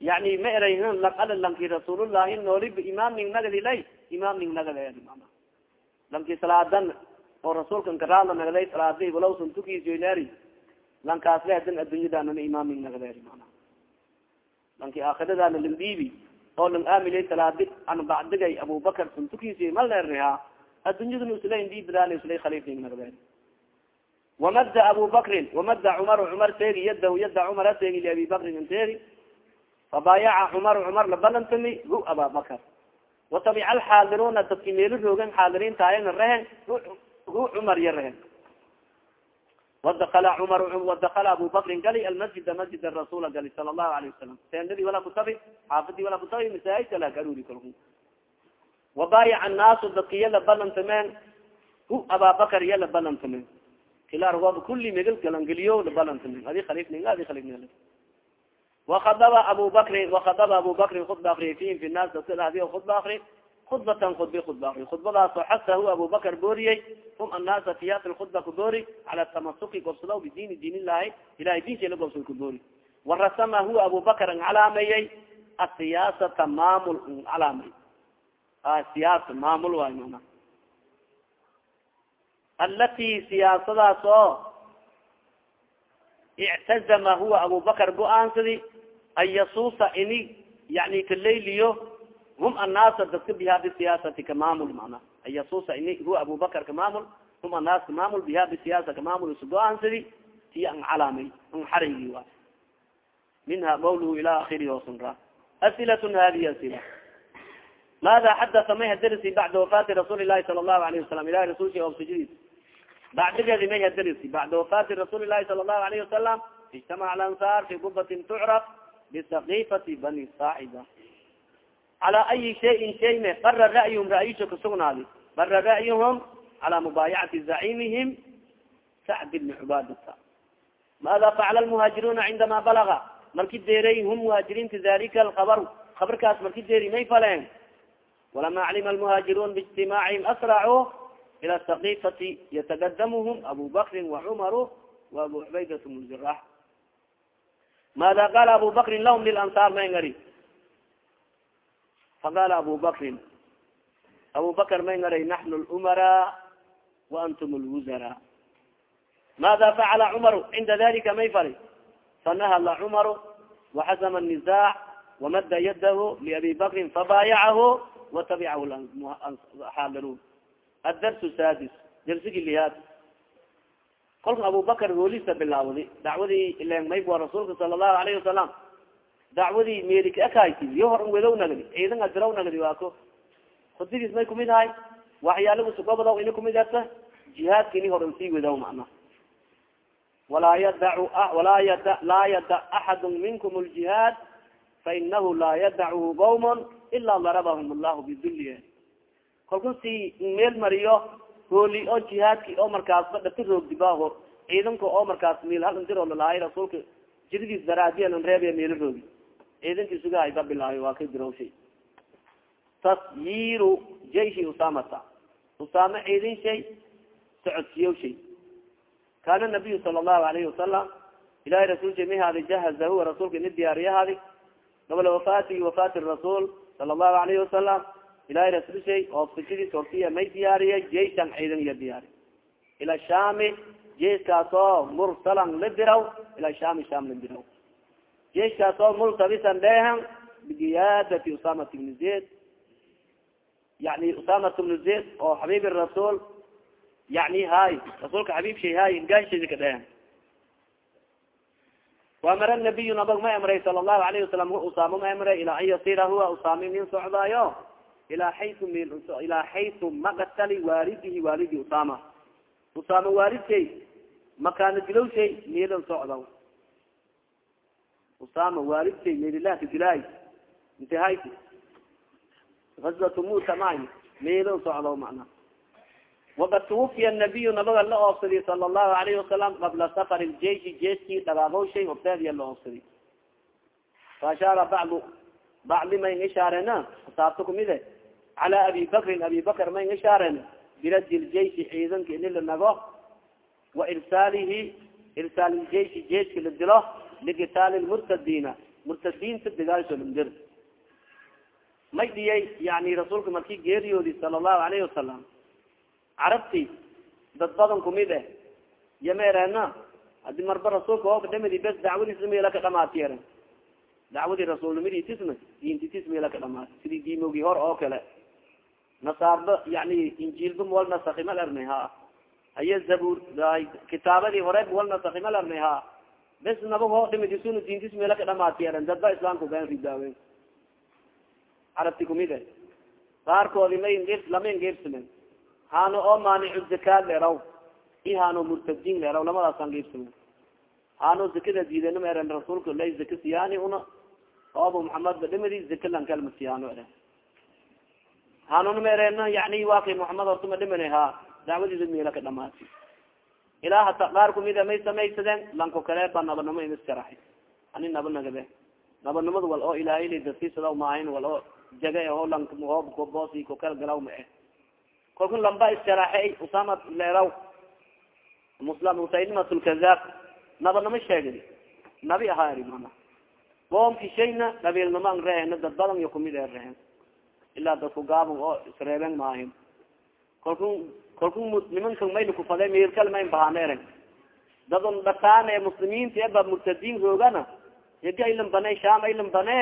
yani ma eray lanki rasuulullahi nooliba imaam ning nagadilay imaam ning nagada mana lanki salaadan oo rasuulka nkaraala nagaday salaadi walawsan tukiisyonaari lankaasle hadan addunyadaanana imaam ning nagadeeri mana lanki aakhiradaana lambiibi oo lang aamilay salaadi an bacdigay abubakar sun tukiisiy mal leerniha addunyadana isla indibadaal isla khaliif ning nagadeeri wamada abu bakrin wamada cumar cumar teegi yada yada cumara teegi liabi bakrin teegi fabaayaca cumar cumar labalantami hu ababakar watabica alxaadiruna dadki meelo roogen xaadiriintaayana rehen hu cumar ya rehen wadakala cumar wadakala abu bakrin gali almasjida masjid rasula gali sala allahu alayh wasalam tendadii wala kutabi xaafadii wala kutabi masaajidka la karuri kalku wabaayaca annaasu dadkiyada balantameen hu ababakar iya labalantami kilargood kuli megal galangeliyo labalantami adi khalifning adi khalifning wakadaba abu bakrin wakadaba abu bakrin khudba akriya fihim fi naas dadka dhadi khudba akri khudbatan khudbi khudba akri khudbadaasoo xasahu abu bakar booriyey hum annaasa fiyat lkhudba kuboori cala tamasuki gobsado bidiini diin illahi ilahay diinka la gobsado kuboori warasama huwa abu bakar n calaameeyey asiyaasata maamul n calaamay siyaasa maamul waay mana alati siyaasadaas ictazama huwa abu bakar go'aansadi an yasuusa ini yani kalayliyo hum annaasa dadka biha bisiyaasati kamaamul mana an yasuusa ini huwa abu bakar kamaamul hum annaas kamaamul biha bisiyaasa kamaamul isu go'aansadi ti an calaamay an xaraygi waay minha qawluhu ila akiri osunra asilat hadihi asila maada xadaa may hadarisi bacda wafaati rasuuli lahi sala allahu alayhi wasalam ilahi rasulki obsijadiis bacdigeedi may hadarisi bacda wafaati rasuuli lahi sala allahu alayhi wasalam ijtamaca alansaar fi gubatin tucraf bisakifati bani saaciba cala ayi shayin shayne bara ra'yuhum ra'yisho kasugnaadi bara ra'yuhum cala mubaayacati zacimihim sacd bni cubaadata maada facala lmuhaajiruna cindama balaga marki deeray hum muhaajiriinta dalika alkabar kabarkaas marki deeri may faleen walama calima almuhaajiruun biijtimaacihim asracuu ila sakifati yatagadamhm abu bakrin wacumaru wa abu cubaydat bn jarax maada qaala abu bakrin lahum lilansaar may ngari faqala abu bakrin abu bakr may ngaray naxnu lumara waantum lwuzara maada facala cumaru cinda dalika may fali fanahala cumaru waxasama النizaac wamada yadahu liabi bakrin fabaayacahu watabicahu xaaliruun adars sadis darsigi lihaad kolka abu bakr hoolisa bilaawdi dacwadii ilen mayb waa rasuulka sala الlahu alayhi wasalam dacwadii meelika ekayti iyo hor wedow nagdi ciidan adiraw nagdi waako khudbidiis may kumid ahay waxyaalagu sugobadaw ini kumid ata jihaadka ini hor sii wedow macna. Walaa yadacu walaa yada laa yadac axadu minkum ljihaad fainahu laa yadachu qawm ilaa darabahum allahu bidulliya kalku meel mariyo hooli oo jihaadki oo markaasba dhati roogdibaho ciidanka oo markaas meel hal indiroo lalahay rasuulka jiridiis daraadiyan reebya meelo roogi ciidankii sugahay ba bilaayo waa ka dirawshay tasyiru jayshi usamata usaame ciidin shay socodsiyow nabiyu sala allahu alayhi wasalam ilahay rasulka may haadi jahaza huwa rasuulka ini diyaariyahaadi qabla wafaatihi wafaati rasuul sala allahu alayhi wasalam ilahay rasul shay oofsajadiis hortiya may diyaariyay jayshan ciidan iyo diyaari ila shami jeiskaasoo mursalan la diraw ila shami sham la diraw jeiskaasoo multabisan dheehan bigiyaadati usamat bni zayd yani usamat bnu zayd oo xabiib rasuul yani hay rasuulka xabiib shay hay gaashadi ka dheehan waamara nabiyu nabag ma emray sala allahu alayhi wasalam usaamo ma emray ilaa an yasira huwa usaami nin socdaayo ilaa xayu mil ilaa xayu maqtali waalidihi waalidi usaama waalidkay makaana dilow shay meelan socdaw usama waalidkay meelilahka dilaay intihayki gazwatu muta maay meelan socdaw macna waqad tuwafiya nabiyu nabaga la oobsadi sala allahu alayhi wasalam qabla safar ljeishi jeiskii dhagaagow shay horteediya la oobsadi faashaara bacdu bacdi may ishaarena asaabta kumide cala abi bakrin abi bakr may ishaaren biradi ljeishi ciidanka ini nago wa irsaalihi irsaal ljeishi jeiska la dilo ligitaali lmurtadiina murtadiinta digaalsho landir may dhiyay yani rasuulka markii geeriyoodi sala allahu alayhi wasalam carabti dad badan kumid eh yameerena hadi marba rasuulka oo kadhamadi bes dacwadiis mela ka dhamaati eren dacwadii rasuulnimadi tisna diintitis mela ka dhamaati sidii diimogi hor oo kale. Nasaarba yani injiilba wal nasakimal ernay ha haye zabur kitaabadii hore wal nasakimal ernay ha bes nabag hoo dhimadisuna diintis mela ka dhamaati eren dadba islaamka ben ridaawen carabti kumid eh qaarkoodi may lama ngeebsamen hano oo maanicu zakaad leeraw i hano murtadiin leeraw lamadaasan geibsame hano zakada diidena ma eren rasuulka la zaka siyaani una. Oo abu muhamed ba dhimadi zaka lankalma siyaano eren hanona ma erena yani waa kay muhamed horta ma dhimana ha. Dacwadiisa meela ka dhamaati ilaa hata qaar kumida may samaysadeen lanko kale ba nabanimo imiskaraxay ani naba nagabe nabanimada wal oo ilaahay dasisada maahin wal oo jaga oo lanboos kokal galaw ma eh kolku lamba iskaraxey usama leeraw musla musaylimat lkazab nabanimo sheegay nabi ahaa eri mana boomki shayna qabiilnimo an rehena dad badan iyo kumid ee rehen ilaa dadku gaabon oo isreeben maahin kalku kalku nimanka mayna kufade meelkal mayn bahaneeren dadon dhataan ee muslimiinta eba murtadiin roogana ega ilan bane sham ilan bane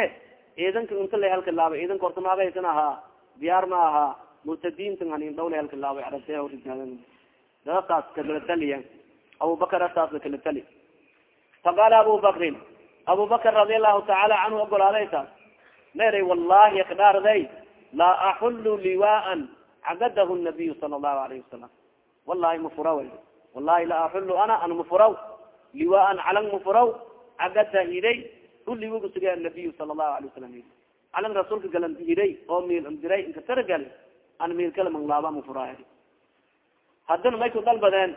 ciidanka inta la halka laabay ciidanka horta maabahaysan ahaa diyaar ma ahaa murtadiinta hanin dhaw la halka laabay arabte dadasaas kakala taliya abubakar asaas la kala tali. Faqaala abu bakrin abu bakr radi allahu tacaala canhu ogolaaday taas. Meeray wallahi kdhaarday laa axullu liwaan cagadahu nabiyu sala allahu alayhi wasalam wallahi mafuraw wallahi la axullu ana an mafuraw liwaan calang mafuraw cagada hiday uliwigu suga nabiyu sala allahu alayh wasalam calang rasuulka galan hiday oo miil diray inka taragali an miil kala manglaaba mafura haddana may ku dalbadeen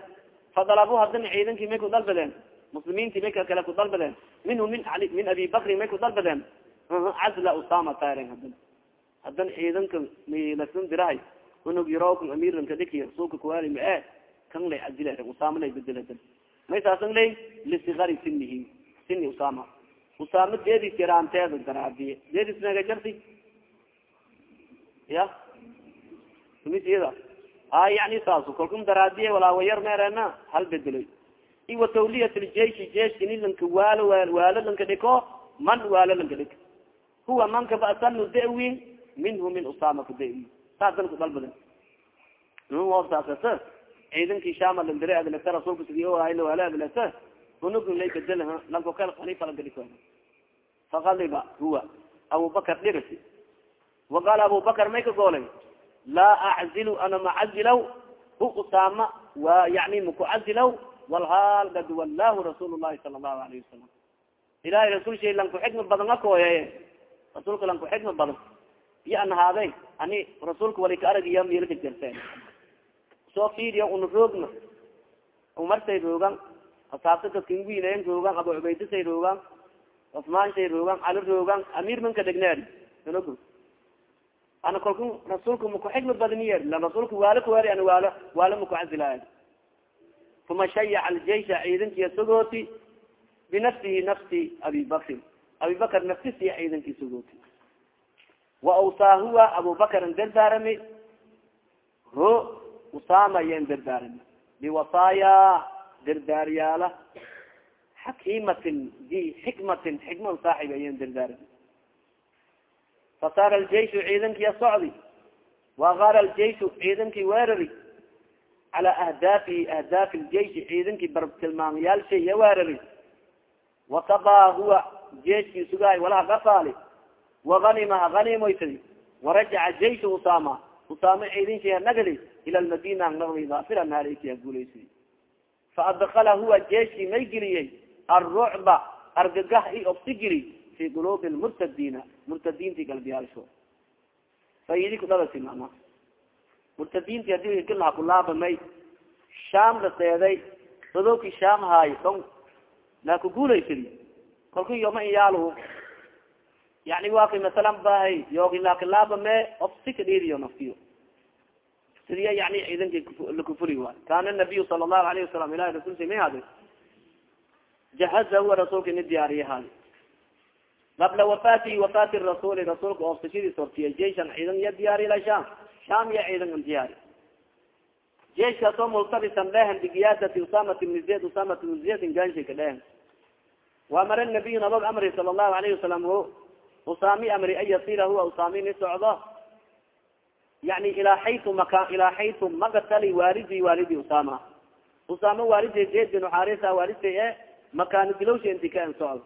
fadalabu haddana ciidankii may ku dalbadeen muslimiinti may kale ku dalbadeen minhu min ali min abi bakri may ku dalbadeen cazla usama taren hadan hadan ciidanka milasan dirahay unug yarooka amiranka dhiki suuka kuwaali ma e kan lay cazila usama lay bedeladan. May saasan ley lisigari sinihi sini usama usama deedis yaraanteeda daraadiye deedis naga jarti. Ya? Misiyada a yani saaso kalkum daraadiye walaawayar meerena hal bedelay iwa tawliyat ljeishi jeiska ini lanka waalo waalo lanka dhiko man waalo lanka dhik. Huwa manka basanu dawin minhu min usama ka dawi saasan kudalbadan saasas ciidankii shama landire adlata rasulka sidiyohayla waalo adlata unugn lay bedel lanko kal khalifa lanka dhiko fakaliba huwa abubakar dhirisi waqaala abubakar may ka goolay? Laa aczilu ana macazilaw hu usama wa yani makucazilaw walhaal gad wallahu rasuul llahi sala allahu alayhi wasalam ilahay rasul shay lan ku-xikma badan akooyeye rasuulka lan ku-xikma badan iyo an haaday ani rasuulka wali ka arag iyo miilka jerteen soo fiiriya una roogna umarsay roogan asaabta wiinayen roogan abu cubaydasay roogan cusmaan shay roogan cali roogan amiir manka degneer inogu ana kalku rasuulka maku-xikma badaniyer la rasuulka waalo kuweeri ana waalo waalo makucazilaay uma shayac aljeisha ciidankiya sugooti binafsihi nafsi abi bakrin abi bakr nafsisiya ciidankii sugooti wa awsaa huwa abubakrin dardaarami. Ho usama yan dardaarami. Biwasaaya dardaaryaala xakimatin di xikmatin xikma saaxib ayan dardaarami. Fasaara aljeishu ciidankiya socdi. Waqaara aljeishu ciidankii weerari. Cala ahdaafihi ahdaafi ljeishi ciidankii bartilmaamayaal ya weerari. Wakabaa huwa jeeskii sugaay walaha kafaali waganima haganimoysadi warajaca jeish usama usama ciidan shay nagadi ila lmadina nagdi daafira naareysi guulaysi faadkala huwa jeeskii may geliyey alrucba argagah i obsi geli fi quluubi lmurtadiina murtadiinti galbiyaalsho faidi kudhabasi mana murtadiinti haddii hikilha kulaabamay sham la seeday dadowki sham haayo dhon laaku guulaysadi kalku yoma iyaal yani waa kay masalan bahay yoogi laakalaabame ofsi ka dhiiriyo naftiyo. Sidiya yani ciidanki lakufuri waay? Kana nabiyu sala allahu alayhi wasalam ilahi rasulsa may hadi jahaza huwa rasuulka ini diyaariye hadi qabla wafaatihi wafaati rasuli rasuulka oofsashadiis hortiya jeishan ciidan iya diyaari ila sham sham iya ciidan an diyaari. Jeiskaasoo multabisan dhehen bigiyaadati usamat ibni zayd usamat ibni zaydin ganshay ka dhehen wa amara nabiyu nabag amri sala allahu alayhi wasalam o usaami amri an yasira huwa usaami ni socdo yani ilaa xaytu maka ilaa xaytu magatali waalidi waalidi usama usama waalidi zayd bin xarisa waalidta e makaani dilowsha inti ka en socdo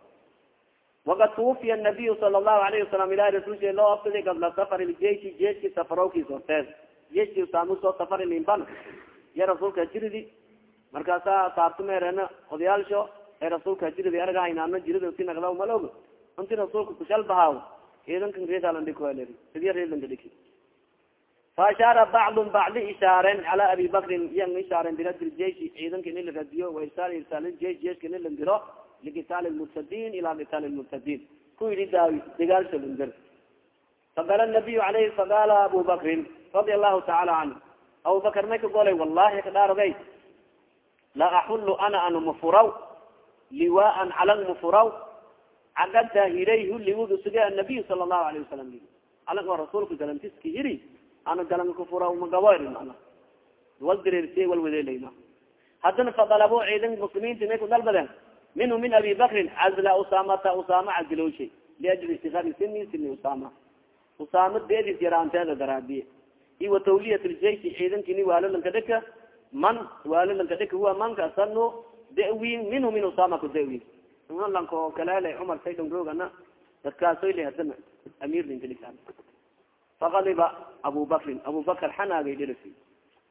wakad tuwafiya nabiyu sala allahu alayhi wasalam ilahi rasulsha loo absaday qabla safari ljeishi jeiski safarowkiis horteed jeiski usaamu soo safari linban ya rasuulka hajiridi markaasa saabto meerena odayaalsho ee rasuulka hajiridi arga haynaano jirida si naglaw malog inti rasuulka kushal bahaaw ciidankan reedalandhikoel sidiya reedlandhiki faashaara bacdun bacdi ishaaren cala abi bakrin. Iyan ishaaren biradi ljeishi ciidanka ini la radiyo. Wairsaal irsaal ljeish jeiska ini landiro likitaali lmurtadiin ila kitaali lmurtadiin ku yidhi daawi dagaalsa landir faqala nabiyu alayhi faqala abu bakrin radia allahu tacaala canhu abu bakr may ka golay wallahi kadhaarogay la axulu ana anu mafuraw liwaan calan mafuraw cagada hirayhu liwudu suge anabiy sala allahu alayhi wasalam calan oo rasuulka galantiska hiri ana galan kufura magaboy mana wal direersiye wal wadeelayma haddana fadalabo ciidan muslimiinta may ku dalbadeen minhu min abi bakrin cazla usamata usama cadilowshay liajli sikari sini sini usama usama deedis yaraanteeda daraadiye i wa tawliyat ljeishi ciidankini waalolanka dhika man waalolanka dhika huwa manka sano dawin minhu min usama ku dawin lanko kalele cumar saydon roogana dadkaasoyle hadana amir linkalia fakadiba abu bakrin abu bakr xanaagay dhirisi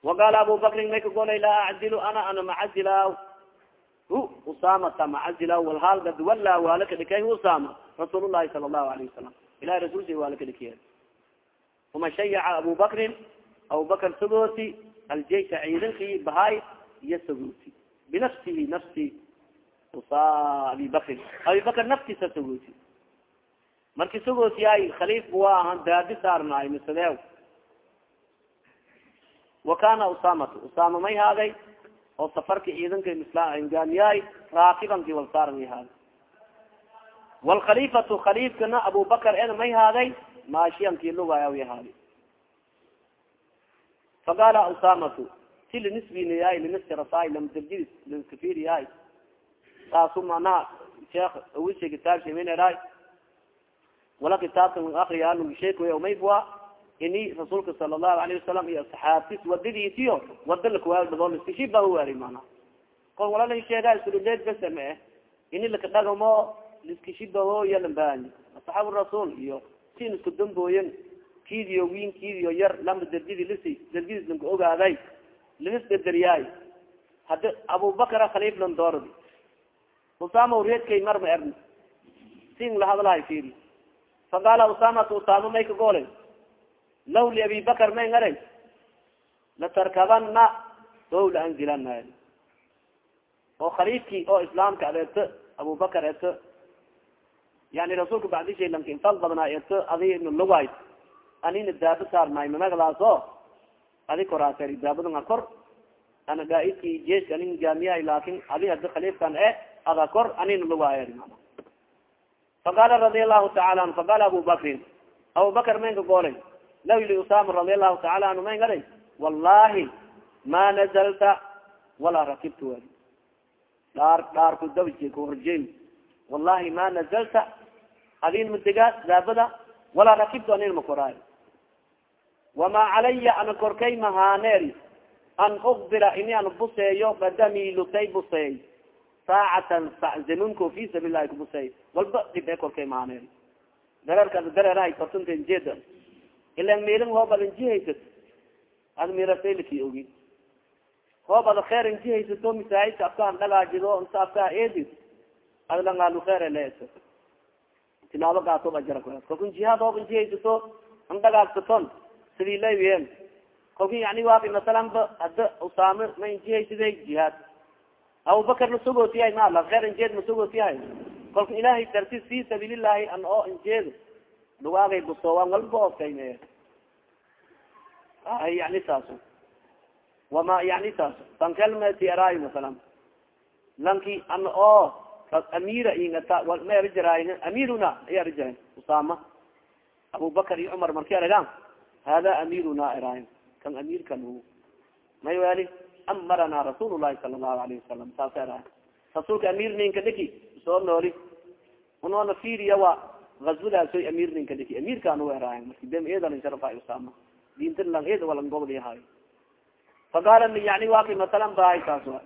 waqaala abu bakrin may ka golay laa acdilu ana ana macadilaw hu usamata macadilaw walhaal dad wala waala ka dhikay usama rasuul llahi sala allahu alayhi wasalam ilahi rasulsa waala ka dhikiya uma shayaca abu bakrin abu bakr sagooti aljeisha ciidankii bahay iyo sagooti binafsihi nafsi usa abi bakrin abi bakr naftiisa sagooti marki sagootiyay khaliif bua ahan daadi saarnaay misadeew. Wa kana usamatu usama may haaday oo safarka ciidanka gaamiyaay raakibanki wal saaran haaday. Walkhalifatu khaliifkana abubakar eda may haaday maashiyanki lugaaya haaday. Faqala usamatu ti linisbinayahay linisrasaay lamdabdis liskafiriyahay saasu manaa sheekh awise kitaabshimineraay wala kitaabkan akriya sheekoya maybua ini rasuulka sala allahu alayhi wasalam iyo asxaabtis wadadiisiyo wada lakuwaadadoolisishiba uwaari mana kon wala la sheega iskuleed bese ma eh ini lakadhagamo liskishibaho yalambaani asxaabu rasuul iyo sin isku dambooyen kiidiyo wiin kiidiyo yar lamba dardidi lisi dardidis lanka ogaaday linis dadaryaay hadi abubakara khaliif lan dooradi usama reedkay marma erni. Sin lahadlahay firi faqala usamata usama may ka goolay? Law liabi bakar may ngaray latarkabana o laanzilana oo khaliifki oo islaamka adeegto abubakar eto yani rasuulka bacdishay lanka infal badnaa eto adi nlugay anina daaba saarnaay managdaaso adi koraaseri daabadanga kor. Ana gaaidki jeeska anin gaamiyahay laakin adi hadi khaliifkan e ada kor anina lugaay faqala radia allahu taala anhu faqala abu bakrin abubakar maynka goolay law li usama radia allahu taala anhu may ngaday wallahi ma nazalta walaa rakibta wali. Dhaar dhaarku dabji kahorjey wallahi ma nazalta adin madigaas daabada walaa rakibtu anin makoraay wama calaya ana korkay mahaaneeri an ukbira ini an buseeyo badami lutay buseey saacatan zamanko fi sabil lahi kubusey walba dhib e korkay mahaaneeri dareerkaas dareerahay kortuntan jeeda ilan meelin hoob ad mirasaylaki ogi hoob ada kheer injihaysato misaahidka afkahan dhagaajido inta afkaha eedi ad langaalu kheer lees tilaabo gaatob ajara kalkun jihaad hoob injihaysato an dhagaagsaton sidii layen kalku yani waabi masalan ba usaame ma injihaysiday jihaad abubakar nasogootiyahay ma la kheer injeed masogootiyahay kalku ilahay dartis fi sabiilillahi an oo injeedo lugaagay busoowan walba oskayme ay yani saaso wama yani saaso sankelmeti eraay masalan. Lanki an oo amira ingata ma erijaraay amiruna ay erijaren usama abubakar iyo cumar marki eragaan hada amiruna eraay kan amirkan may wali amarana rasuul llahi sala allahu alayhi wasalam saas eraay rasuulka amir ninka dhiki soo nooli unoona firiya wa azwadaasoy amir ninka dhiki amirkaanu eraay marki bem eedan sharafa usama dinta lang eed walang goboliyahay faqala yani waki masalan bahay taaso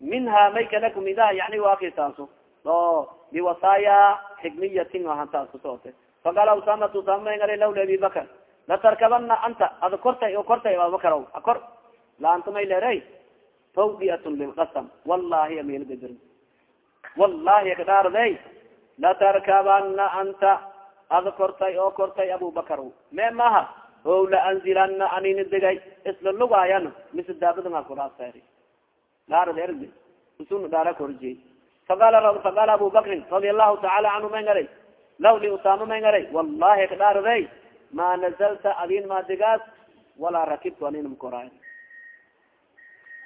minha may kana kumidaha yani waki taaso o biwasaaya xikmiyatin ahan taas kusoote faqala usamat usama may ngara lawla abi bakar latarkabana anta ada kortay o kortay abubakar akor laanta may leeray tawdiatun lilqasam wallahi amil bedr wallahi kadhaarday latarkabana anta. Ada kortay oo kortay abubakar me maha? La anzilana anina degay. Isla lugaayan mise daabadanga kuraaseri dhaarad erg usun dhaara korjey faqala faqala abu bakrin radia allahu taala canhu may ngaray law li usaama may ngaray wallahi kadhaaraday ma nazalta adin ma degaas. Walaa rakibtu anina makoraay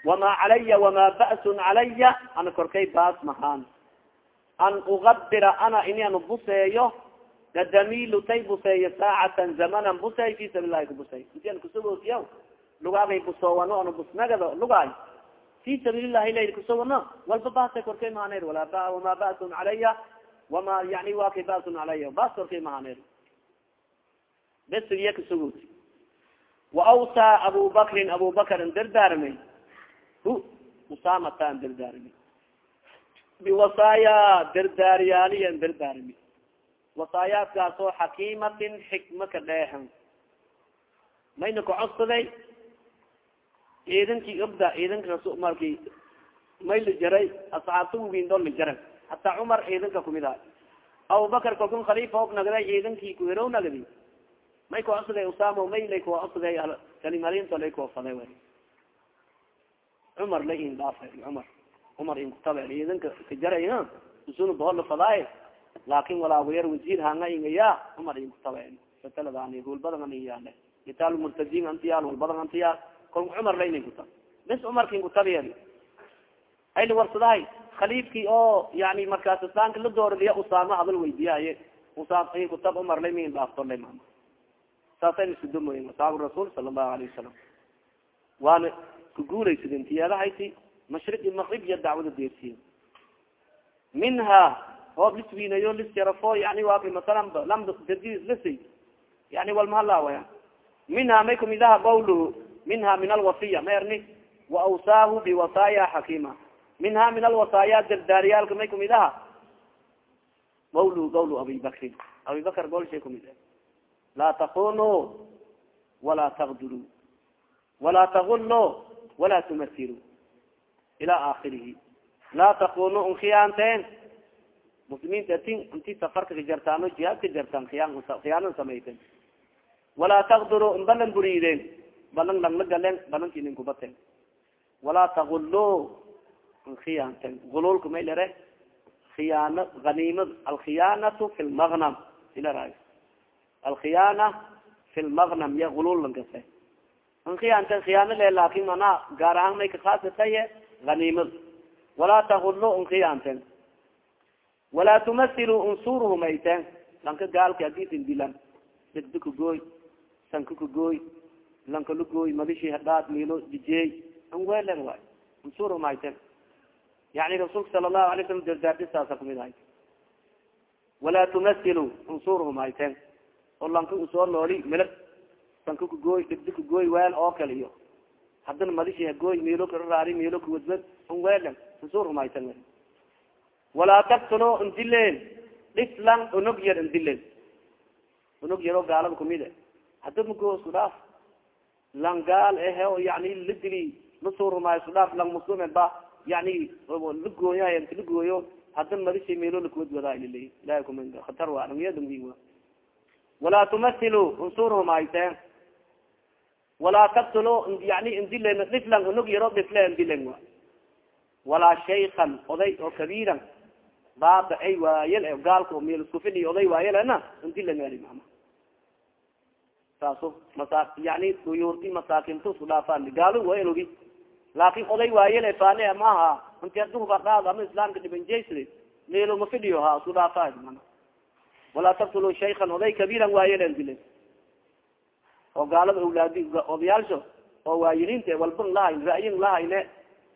wama calaya wama ba'sun calaya ana korkay baas mahaan an ugadira ana ini an buseeyo gadamilutay buseeyo saacatan zamanan busey fi sabil lahi kubusey inti an kusugoosiya lugaagay busowano ana busnagado lugaay fi sabiil lahi layl kusowano walba baasa korkay mahaneer wala ba wama ba'sun calaya wama yani wa ba'sun calaya baas korkay mahaneer besigiya kusugoos waawsaa abu bakrin abu bakrin dardaarmay hu usaamataan dardaarmi biwasaaya dardaaryaaliyan dardaarmi wasaayaadkaasoo xakiimatin xikma ka dheexan mayna kacodsaday ciidankii obda ciidanka rasu marki may la jaray asxaabta la jaray. Hataa cumar ciidanka kumid aha abubakar kalkun khaliifa og nagday ciidankii kuherow nagdi may kacodsaday usama may lay kacodsaday kalimalinto lay koofade w cumar la in dhaafay cumar cumar in kutabe ciidanka kajaray usuna bohola fadaay. Laakin walaawyar wasiir hanga ingaya cumar in kutabe sataladaani hulbadan aniyaale kitaal murtadin antiyaal hulbadan antiyaal kol cumar la inin kutab bis cumarkin kutabiya ayla warsadahay khaliifkii oo yani markaas islaamka la dooradiya usaama hadal weydiyaye usaam kutab cumar la min dhaafto la mama saasayna sudumoy asaabu rasuul sala allahu alayh wasalam waana kaguulaysadeen tiyaadahayti mashriqi maqrib iyo dacwada deersiye minha hoob liswiinayo lisjarafo yani waaka masalan lamba dadis lasi yani walmahalawaya minha may kumidaha qawluhu minha min alwasiya ma erni? Waawsaahu biwasaaya xakima minha min alwasaaya dardaariyaalka may kumid aha? Qawluhu qawlu abi bakrin. Abi bakr golshay kumid laa takunu walaa taqdulu. Walaa tagulo walaa tumasilu ila aakirihi laa takunu unkiyaanteen muslimiinta tin inti safarka kajartaano jihaad ka jartaan kiyan khiyaanan samayten walaa taqduru in balan buriiden balan langla galen balanki nin kubaten walaa tagulo nkiyaanten gululka may lere khiyaana hanimad alkhiyaanatu fi lmagnam ilera alkhiyaana fi lmagnam ya gulul lankase nkiyaanten khiyaana le laakin mana gaar ahaan may kakhaasataye hanimad walaa tagulo nkiyaanten walaa tumasilu unsurhumayten lanka gaalka adisin dilan degda kagooy sanka kagooy lanka lagooy madishi hadhaad milo dijeey anweelen waay unsurhumayten yani rasuulka sala allahu alay slam dardaardisaasa kumid ahay walaa tumasilu unsurhumayten oo lanka u soo nooli milag sanka kagooy degda kagooy weel oo kale iyo. Haddana madishi hagooy milo kararaari milo kawadwad anweelen unsurhumayten walaa taktulu indilen dhislan unog yar indilen unog yaro gaalada kumide hada mago isku dhaaf. Lang gaal ehe yani la dili masurumaayo isku dhaaf lang muslume ba yani lagooya inti lagooyo hada madisha meelo lakuwadwadaa ililay ilahi kuma khatar wa namiyadamgi wa walaa tumasilu unsurhumayte walaa taktulu yani indilen dhislan unog yaro dhisle indilen wa walaa shaykan oday oo kabiiran baaba ay waayel gaalka meel iskufidhi oday waayelena indilangaari mama saaso masa yani duyuurti masaakinta isku dhaafaan gaalo waelogi laakin oday waayele faane maaha inti aduba dhaad ama islaamka dhibanjeysd meelo mafidhiyo ha isku mana walaa taktulu shaykan oday kabiiran waayelen dile oo gaalada awlaadi odayaalsho oo waayiliinta walba lahayn ra'yin lahayne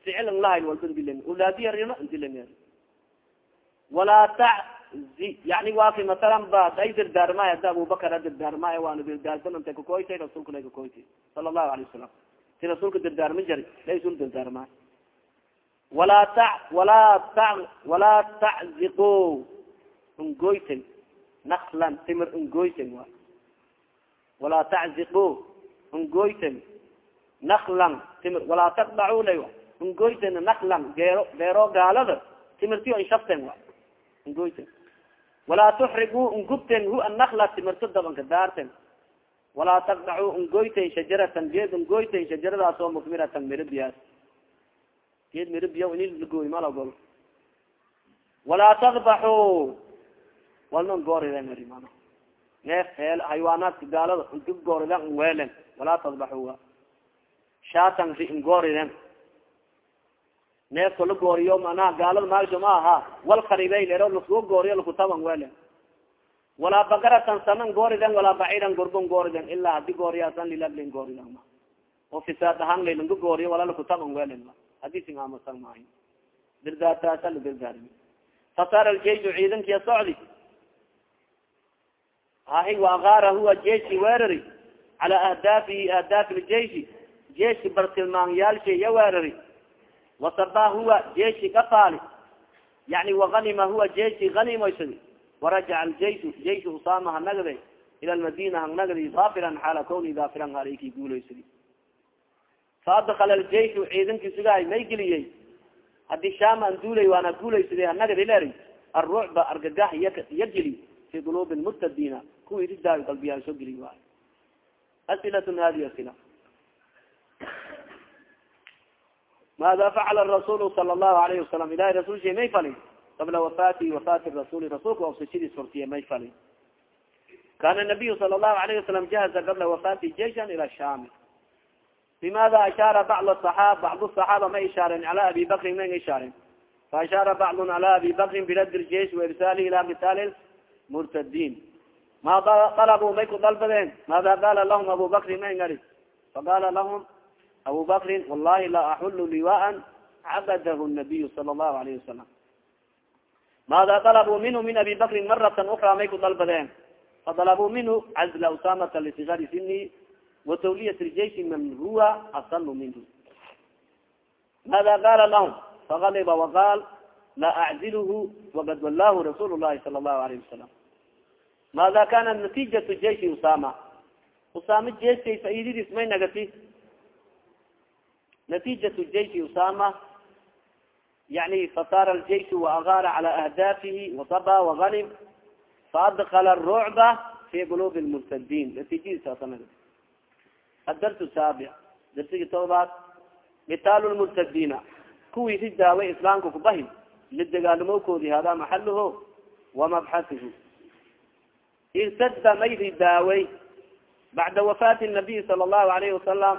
ficiln lahayn walba dilen awlaadi yarino dilen walaa tazi yani waaki masalan ba ay dardaarmaay hadda abubakar dardaarmaay waana dardaarsananta kakoytay rasuulka kakoytay sala allahu alayh wasalam si rasuulka dardaarma jari laysul dardaarmaay walaa ta walaa ta walaa tacziqo ungoyten naklan timir ungoyten wa walaa tacziqo ungoyten naklan timir walaa taqdacu lay ungoyten naklan geero beero gaalada timirtiyo inshaften wa ngoyten walaa tuxrigu ngubten hu anakla timirto dabanka daarten walaa taqdacu ungoytay shajaratan geed ungoytay shajaradaas oo mukmiratan miribiyaas geed miribiya inilagooy malagol walaa tadbaxu eri mana neef haywaanaadka gaalada inti gooriden nwelen walaa tadbaxuwa shaatan ri ngooriden neefka la gooriyo manaha gaalada maagsho ma aha wal karibay lero lasku gooriyo lakutaban welen walaa bagaratan saman gooriden walaa baciidan gorbon gooriden ilaa haddii gooriyaasan lilablin gooridan oo fisaad ahaan laylanka gooriyo wala lakutaban welen ma. Hadii sin amasan maahin dirdaataasa la dirdaarmi fasaara aljeishu ciidankiya socdi hahi waagaara huwa jeiski weerari. Cala ahdaafihi ahdaafi ljeishi jeiski bartilmaanyaalsha ya weerari. Wasaba huwa jeishi gafaali yani waganima huwa jeishi ganimoysadi warajaca aljeishu jeish usama hanagde ila lmadina hanagdi daafiran xaala kawni daafiran haliki guulaysadi faadakala aljeishu ciidankiisugahay may geliyey. Hadii sham an duulay waana guulaysada hanagdi leri arrucba argagah iya geli fi qulubi lmurtadina kuwi ridaa qalbiyaa soo geli waay asilatun hadi asila maada facala rasulu sala allahu alayhi wasalam ilahi rasulsha may falin. Qabla wafati wafati rasuli rasulka ofsashadiis hortiye may falin. Kana nabiyu sala allahu alayhi wasalam jahaza qabla wafati jeishan ila shami bimada ashaara bacd aa bacd صaxaaba ma ishaaren cala abi bakrin ma ishaaren faashaara bacdun cala abi bakrin birad ljeish wairsaalihi ila qitaali murtadin ma dalabuu may ku dalbadeen maada qaala lahum abu bakrin ma ngari faqala lahum abu bakrin wallahi la axulu liwaan cabadahu nabiyu sala allahu alayhi wasalam maada dalabuu minhu min abi bakrin maratan ukra may ku dalbadeen fadalabuu minhu cazla usamata lisigari sini watawliyat ljeishi man huwa asanu minhu maada qaala lahum fagaliba waqaal la aczilhu waqad wallahu rasuul llahi sala allahu alayhi wasalam maada kana natijatu jeishi usama usama jeeskay faidadiis may nagati natijatu jeishi usama yani fasaara aljeishu waagaara cala ahdaafihi wasaba waganim faadkala arucba fi qulubi lmurtadin natijadiisaasa nagati adarsu saabic darsigi todobaad qitaalu lmurtadina kuwii ridaaway islaamka kubahi lidagaalimokoodi hada maxaluho wamabxasuhu irtada may ridaawey bacda wafaati nabiy sala allahu alayhi wasalam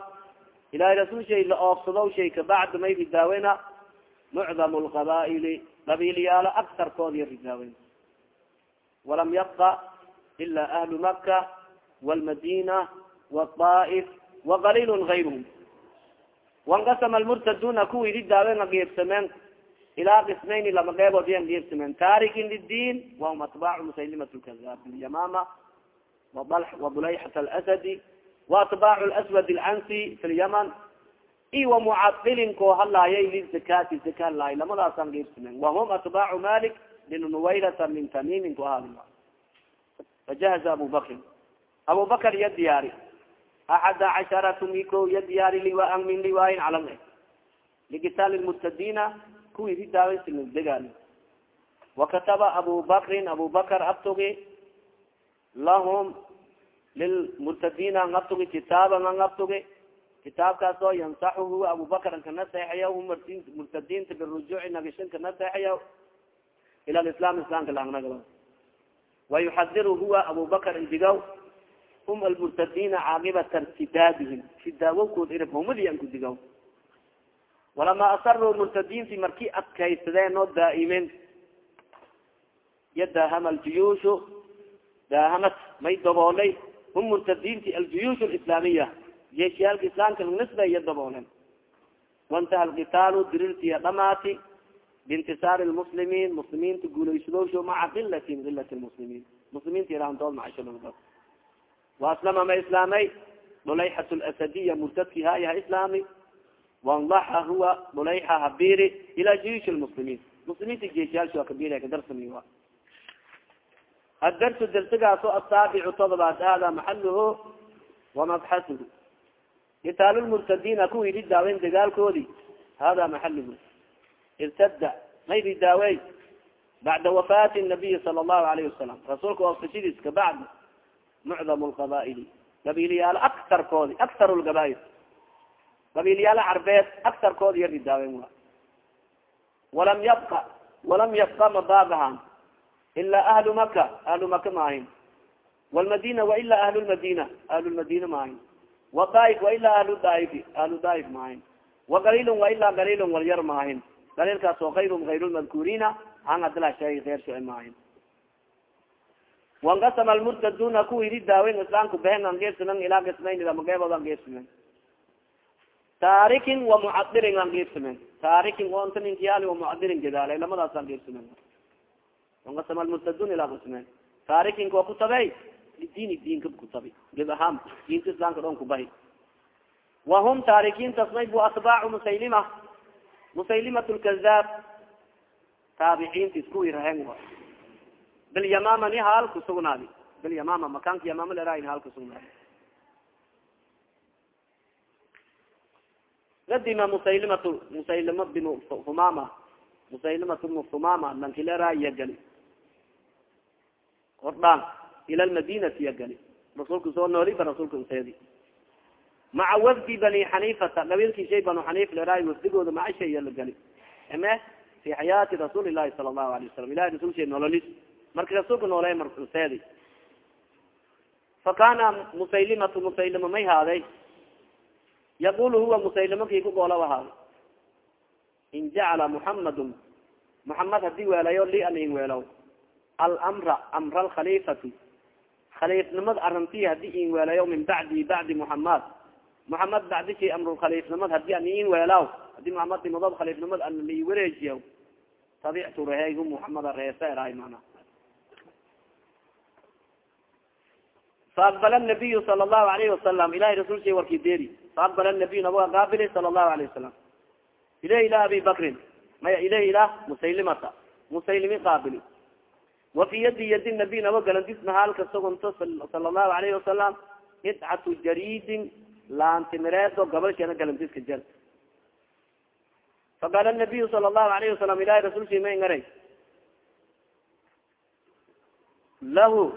ilahay rasuul shay la oobsado shay kabacd may ridaaweyna mucdam lqabaili qabiilyaalo aksarkoodiya ridaaweyn walam yabqa ila ahlu maka walmadina wطaif waqaliil غayrhm wankasama lmurtaduna kuwii ridaawen a geebsameen ilaa qismayni lama qeebood yan dhiibsamen taarikin lidiin wahum atbaacu musaylimat lkazaab bilyamaama wabulayxat alasadi waatbaacu lswad alcansi fi lyaman i wamucadilin koo halaayay lizakaati zaka halaayay lamadaasan dhiibsamen wahum atbaacu malik bin nuwaylata min tamimin ku ahaadi fajahaza abubakrin abubakar ya diyaari axada casharatumi ko ya diyaari liwaan min liwaayin calan ligitaal murtadiina kuwii ridaawaysdegaali wakataba abu bakrin abu bakr abtugi lahum lilmurtadina ang abtugi kitaaban ang abtugi kitaabkaas oo yansaxu huwa abu bakr anka naseexaya murtadiinta birujuuci nagishan ka naseexaya ila lislam islamka laangnaga wayuxadiru huwa abu bakr indigaw um almurtadina caaqibata irtidaadihim ridaawokood irabhomadi an kudigaw walama asaruu murtadiinti marki adkaysadeen oo daa'imen yadahama aljuyuushu daahamat may daboolay hum murtadiinti aljuyuush alislaamiya jeeshiyaalka islaamka nisba iya daboolen waintaha alkitaalu dirirtiya dhamaati biintisaari lmuslimiin muslimiinta guulaysadowsho maca kilatin kilat lmuslimiin muslimiinta ilaantood macasho waaslama ma islaamay dhulayxat lasadiya murtadki hayaha islaami wanlaxa huwa dhulayxa habiri ila juyush lmuslimiin muslimiinta jeeshiyaalsho kabir kadarsami a adarsu darsigaaso asaabicu todobaad hada maxaluhu wamabxasuhu kitaalu lmurtadiina kuwii ridaawen dagaalkoodi hada maxaluhu irtada may ridaawey bacda wafaati nabiyi sala allahu alayhi wasalam rasuulka oofsashadiis kabacd mucdam lqaba'ili gabiilyaalo aktarkoodi aktar lgabail gabiilyaalo carbeed aktarkoodi ya ridaawen wa. Walam yabqa walam yabqa mabaagahan ilaa ahlu maka ahlu maka maahin wlmadina waila ahlu lmadina ahlu lmadina maahin wadaaif waila ahlu daaif ahlu daaif maahin wagaliilun wailaa galiilun walyar maahin galiilkaas oo ayrum ayr lmadkuuriina an adila sheeg eer sho maahin wankasama almurtaduna kuwa idi daawen islaamku behen an geebsamen ilaa gesmayn ilamageebood an geebsamen taarikin wa mucadirin an geebsamen taarikin onta ninkiyaali wa mucadirin gadaala lamadaas an geebsamen wankasama almurtadun ilaa gesmen taarikin kuwa kutabey diini diinka kutabi. Geb ahaan diinta islaamka dhon kubahi. Wahum taarikiintas may bu atbaacu musaylima. Musaylimat lkazaab taabiciintis kuwii rahen bilyamama ni haal kusugnaadi bilyamama makaanka yamama lera haal kusugnaadi gadima musaylimat musaylima bin humama. Musaylimat bnu humama lankilera iya gali hordhaan ila lmadinati iya gali rasuulka soo nooliba rasuulka useedi maca wafdi bani xanifata qabiilkii shay banu xanif leraay wafdigooda macasha iya la gali eme fi xayaati rasuuli lahi sala allahu alayh wasalam ilahi rasul shay nololis marki rasuulka noolay marseedi fakana musaylimatu musaylima may haaday yaqul huwa musaylima kii ku goola ahaaday in jacala muxamadun muxamed haddii weelayo li an in weelaw almra amra alkhalifati khaliifnimad arintii haddii in weelayo min bacdi bacdi muxamed muxamed bacdishii amrulkhaliifnimad haddii an in weelaaw haddii muxamed dhimadood khaliifnimad an li wareejiya tabictu rehay hu muxameda reese erahay mana faaqbala nabiyu sala allahu alayhi wasalam ilahay rasul shay warkii deeri faaqbala nabiyu nabiga qaabili sala allahu alayhi wasalam ilayh ila abi bakrin maya ilayh ila musaylimata musaylimi qaabili wa fi yadi yadi nabiy naba galantisna haalka sugunto sala allahu alayhi wasalam idcatu jaridin laantimireedo gabalshana galantiska jar faqaala nabiyu sala allahu alayhi wasalam ilahi rasul shay may ngaray lahu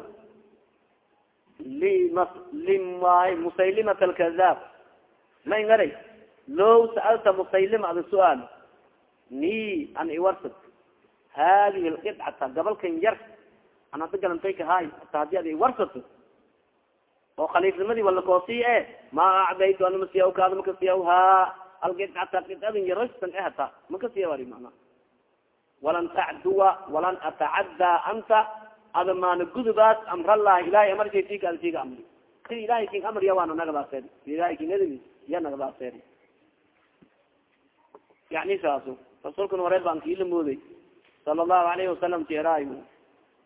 limay musaylimat alkazab may ngaray low sa'alta musaylima ada su'aal ni an iwarsad. Hadihi lqidcata gabalkan yar an hada galantay kahaay ata haddii ad iwarsato oo khaliifnimadii walakoosi e ma acdaytu ana masiya kaada makasiya ha alqidcata qidcadin yarastan e hata makasiya wari mana. Walan tacduwa walan atacaddaa anta ada maana gudubaas amrallahi ilahay amarka tika ad tiga amri. Si ilahay king amriya waana nagadaasee ilahay king adami iya nagadaasee yani saaso rasuulkan horeer baan kiila mooday sala allahu alayhi wasalam jeeraay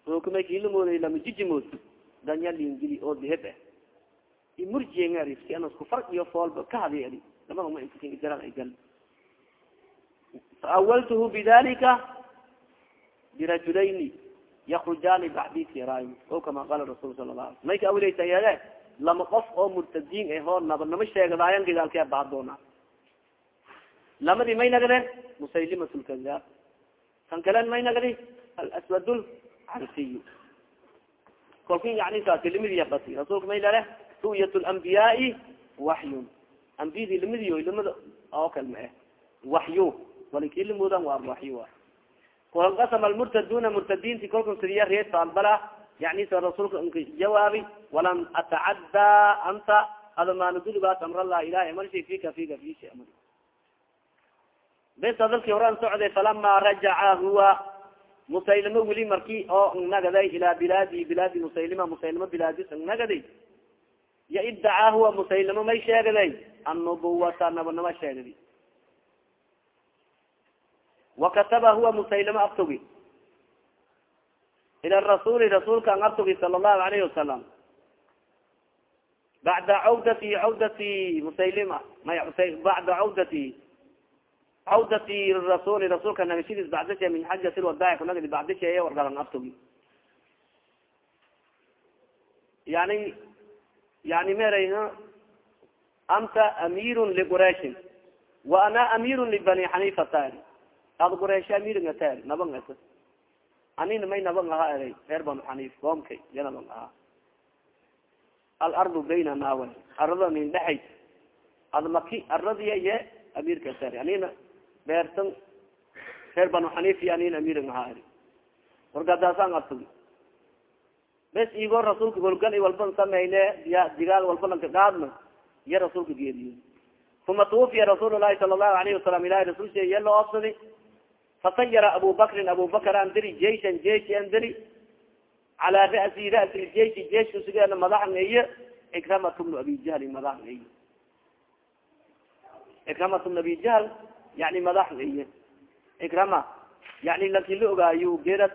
okumay kiila mooday lama jijimood danya lingili oo diheb eh imurjienga si ana isku far iyo foolba ka hadiy adi labada ma injara ay gal faawaltuhu bidalika birajulayni yakrujani bacdi siraay o kama qala rasul sala la ala may ka awileysa yeede lama qof oo murtadiin ahoo naba nama sheegadaayan gidaalkee baadoona lamadi may nagade musaylimat lkazab kan may nagadi alaswad lcansiy kolkin yani saasi limidi basi rasulka may lale ru'yat lambiyaai waxyun ambiyadi limidi limada oo kalma eh waxyu waliki limudan waa waxyu kolkasama almurtaduna murtadiinti kolka sidiya reed faaqbala yani sa rasuulka jawaabi walam atacaddaa anta ada maanagulibaas amrallah ilahi amarshi fika fika fishi amr bes hadalkii horan socday falama rajaca huwa musaylimo weli marki oo nagaday ilaa bilaadi bilaadi musaylima musaylimo bilaadis nagaday ya idacaa huwa musaylimo may sheegaday annubuwata nabanimo sheegadi wakataba huwa musaylimo abtogi ila rasuli rasuulka an abtogi sala allahu alayhi wasalam bacda cawdati cawdati musaylima may bacda cawdati cawdati rasuli rasuulka nagashadiis bacdashe min xajati lwadaaci kunagadi bacdasheeye wargalan abtogi yani yani meray anta amirun liqurayshin wa ana amirun libani xanifata ad quraysh amiringa ta nabang ata anina may nabang aha eray reer banu xanif goomkay ya nabang aha alardu baynana wa arada nin dhexay ad maki aradiya ye anina beertan reer banu xaniifiya anin amiir mahaa warkadaasaan abtug bes igoo rasuulka golgal walban sameyne digaal walba lanka dhaadna iyo rasuulka geediyo. Uma tuwafiya rasuul lahi sala allahu alayhi wasalam ilahi rasul she iya loo obsadi fasayara abu bakrin abu bakr an diri jeishan jeishi an diri calaa ra'si ra'si ljeishi jeish sugeena madaxan iyo ikramat bnu abi jahli madaxan iyo ikramat bnu abi jahl yani madaxan iyo ikrama yani laki la ogaayo geerad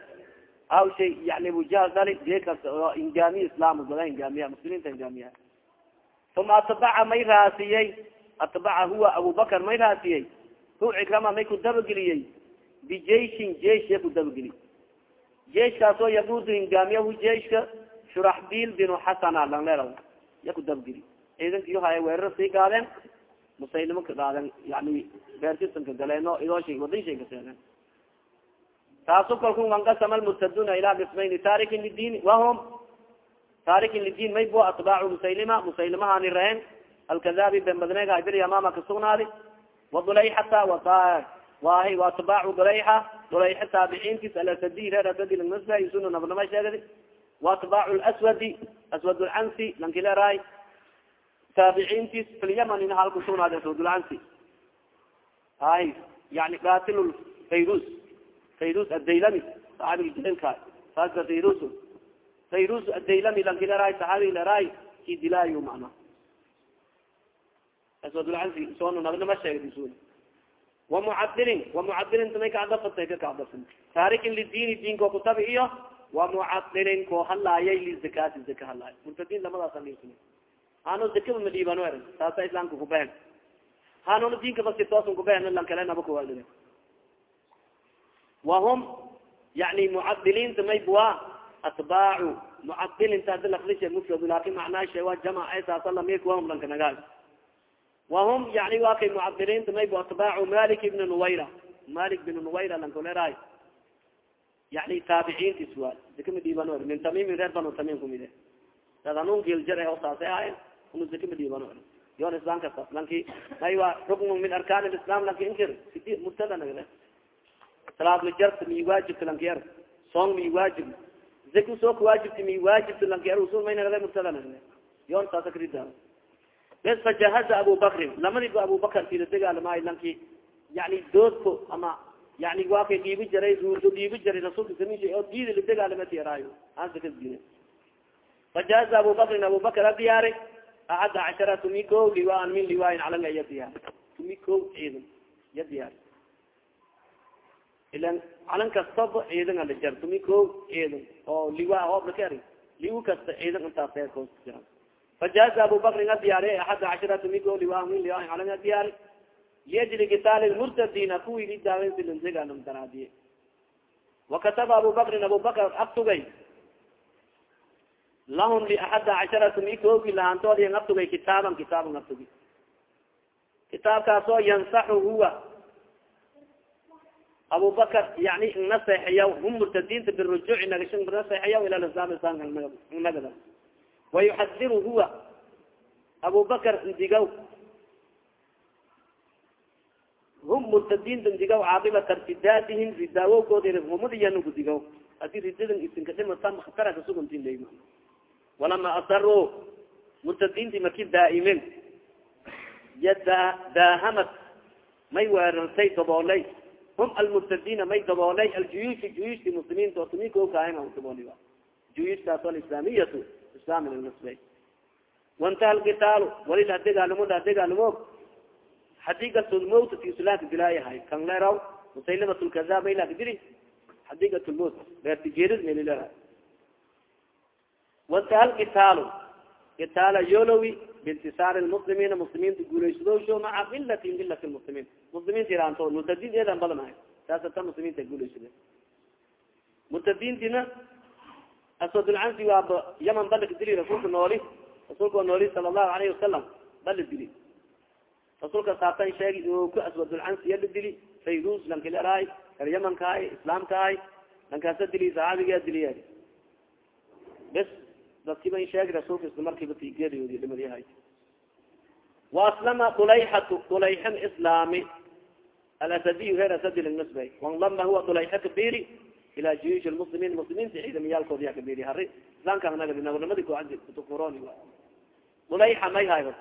aw shay yani abujahal dhali geekas ingaamiya islam dada ingaamiya muslimiinta ingaamiya uma atbaca may raasiyey atbaca huwa abubakar may raasiyey hu cikrama may ku dabageliyey bijeishin jeish ya ku dabageli jeiskaasoo yabudu ingaamiyahu jeiska shuraxbil binu xasana langleera ya ku dabageli ciidankiyo haya weerar sii gaadeen musaylimo ka dhaaden yani beertisanka galeeno idoosh wadin shay kaseeden taasu kalku anqasama lmurtaduna ilaa qismayni tarikin lidin wahum tarikin lidin may bo atbaacu musaylima musaylimahani rahen alkadabi benbadneega bir yamama kasugnaadi wadulayxata wahi waatbaacu dulayxa dulayxa taabiciintis alasadi reer asadi langmasba isuna nabnama sheegadi waatbaacu lswadi aswad lcansi lankileeraay taabiciintis filyaman hal kusugnaadi aswad lcansi hay yani qatil fayrus fayrus adaylami saxaabigi jailka saasa fayrus fayrus adaylami lankileeraay saxaabigi leeraay ki dilaayo mana. Aswadulcansi soona nabnama sheegdi sun wamucadirin wamucadirin tamay kacdafatay ka kacdafin taarikin lidini diinko kutabi iyo wamucadirin koo halaayay lizakaati zaka halaay murtadiin lamadaas alis hano zakaba ma dhiibano er taasa islaamka kubehen hanona diinka basi toosan kubehen lan kale naba kuwaldi wahum yani mucadilinta maybwa atbaacu. Mucadilinta hadi lafdisha mufrad laakin macnaa shay waa jamac saasa lamik wahum lanka nagaal wahum yani wa kay mucadilinta maybu atbaacu malik ibn nuwayra malik bin nuwayra lankoleeraay yani taabiciintis wa zakama dhiibano min tamimin reer banu tamim kumide dad hanunkiljar o saasay ahayen unu zakama dhiibano yon islam kasta lanki maywa ruknu min arkaan lislam lanki inkir murtada nagale salaad majart mi waajibta lankier song mi waajib zaki soo kawaajibta mi waajibta lankier usul may nagale murtada nagale yon saasa karida bes fajahaza abu bakrin lamadiba abubakar tila degaalamaay lanki yani doodko ama yani waa dhiibi jaray ruurdo dhiibi jaray rasuulka sami oo diidi la degaalamatiraayo aansakadine fajahaza abu bakrin abubakar adiyaari axadda cashara tumi ko liwaan min liwaayin calanga iya diyaari tumi ko ciidan ya diyaari ilan calan kastaba ciidan ala jar tumi ko ciidan oo liwa hoob laka eri liwa kasta ciidan intaas eerkoos jira fajaza abu bakrin adiyaari axada cashara tumi ko liwaan min liwaayin calanga adiyaari liajli kitaali lmurtadina kuwii li daawensilanseganam daraadiye wakataba abu bakrin abu bakr aktugay lahum liaxada cashara tumi koogi lahantoodi aktugay kitaaban kitaaban aktugi kitaabkaasoo yansaxu huwa abu bakr yani naseexeya hum murtadiinta birujuuci nagashan naseexeya ila islam islamka nagada wayuxadiru huwa abu bakr ndigaw hum murtadiinta ndigaw caaqibata irtidaadihim ridaawowkoodi humadiyanugu digaw adi ridadan isinka dhimatan khatara kasuguntin leyma walama asaruu murtadiinti marki daa'imen yada daahamad may weerartay daboolay hum almurtadiina may daboolay aljuyuushi juyuushti muslimiinta oo tuminkaokahan dabooli juyuushtaas alislaamiyatu islam nasbay wantaha alkitaalu walil hadegaalimo hadegaalimo xadigatulmowt ti islaamka dilaayahay kan leeraw musaylimat lkazab ilaka diri xadigat lmowt beertigeerid melilera wantaha alkitaalu kitaala yolowi bintisaar lmuslimiina muslimiinta guulaysadosho maca ilatin ilat lmuslimiin muslimiinta iraanto murtadiin eedan badanahay saasa ta muslimiinta guulaysade murtadiintina aswadulcansi waaba yaman balika dili rasuulka nooli rasuulka nooli sala allahu alayhi wasalam bala dili rasuulka saatan sheegi ku aswadulcansi yala dili fayrus lankileraay kar yamankahay islaamkahay lankaasa dili saxaabigaa diliya bes dadkiiba in sheegi rasuulka isla markiiba tigeeriyoodi dhimadyahay waaslama dulayxatu dulayxan islaami alasadiyu heer asadi lnasbay wanlama huwa dulayxa kabiri ila juyush lmuslimiin muslimiinta ciidamayaalkoodi ya kabiri hari islaamka nagadi nabanimadi kutukuroni dulayxa may hay hor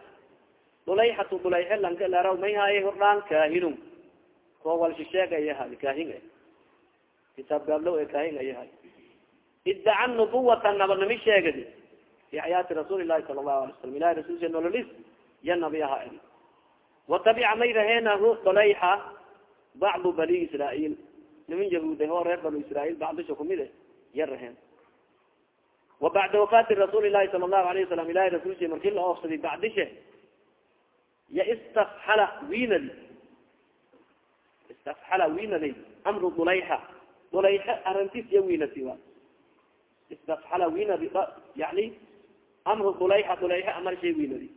dulayxatu dulayxe lanka laraw may haaye hordhaan kahinun ko walshisheeg ayahay kahin kitaab gaablow ee kahin ayahay iddaca nubuwata nabanimi sheegadi fi xayaati rasuuli lahi sala lahu alay salam ilahi rasulsa nololis ya nabi aha watabica may raheenahu dulayxa bacdu bani israail niman yahuuda oo reer banu israail bacdisha kumide ya raheen wa bacda wafaati rasuuli lahi sala lahu alayh wasalam ilahi rasulsa markii la oofsaday bacdishe ya istafxala winadi istafxala winadi amru dulayxa dulayxa arintis ya winati wa istafxala winadi yani amru dulayxa dulayxa amar shay winadi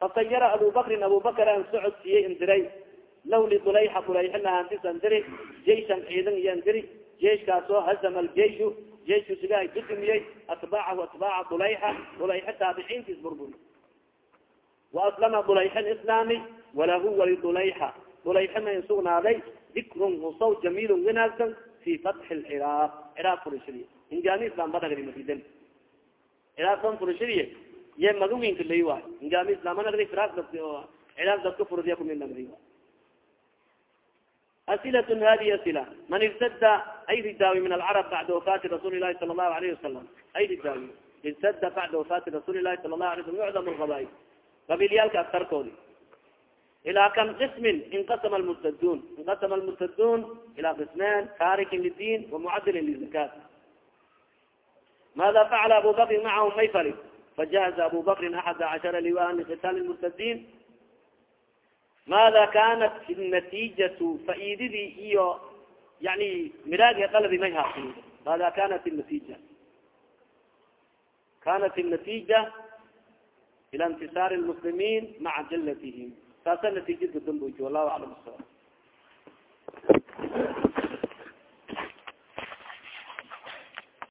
fasayara abu bakrin abu bakr an socod siiyey indiray law lidulayxa dulayxa lahaantis an diri jayshan ciidan iyo an diri jeiskaasoo hazama aljeishu jeisku sigahay dudumiyey? Atbaacahu atbaaca dulayxa dulayxa taabiciintiis burbur waaslama dulayxan islaami walahu walidulayxa dulayxa ma in sugnaaday dikrun husaw jamiilun wanaagsan fi fatxi lciraaq ciraaq furishadiy ingaami islam badagrimaiden ciraaq san furishadiye ye magawinka lay waay ingaami islam anagri firaaq dad ciraaq dadka furadiya kumi nagri waay asilat hadi asila man irtada ay ridaawi min alcarab bacda wafaati rasuuli lahi sala allahu alayhi wasalam ay ridaawi irtada bacda wafaati rasuuli lahi sala lahu alay slam mucdam lqabail qabiilyaalka askarkoodi ilaa kam qismin inqasama lmurtadun inqasama almurtadun ilaa qismeen taarikin lidin wamucadilin lizakat mada facala abu bakrin macahum may fali fajahaza abu bakrin axada cashara liwaan liqitaali lmurtadin maada kanat fi natijatu faaididii iyo yani miraaga qaladi may haasiyo maada kanat natija kanat natija ila intisaar lmuslimiin maca jalatihim saasa natiijadka damboji wallahu aclam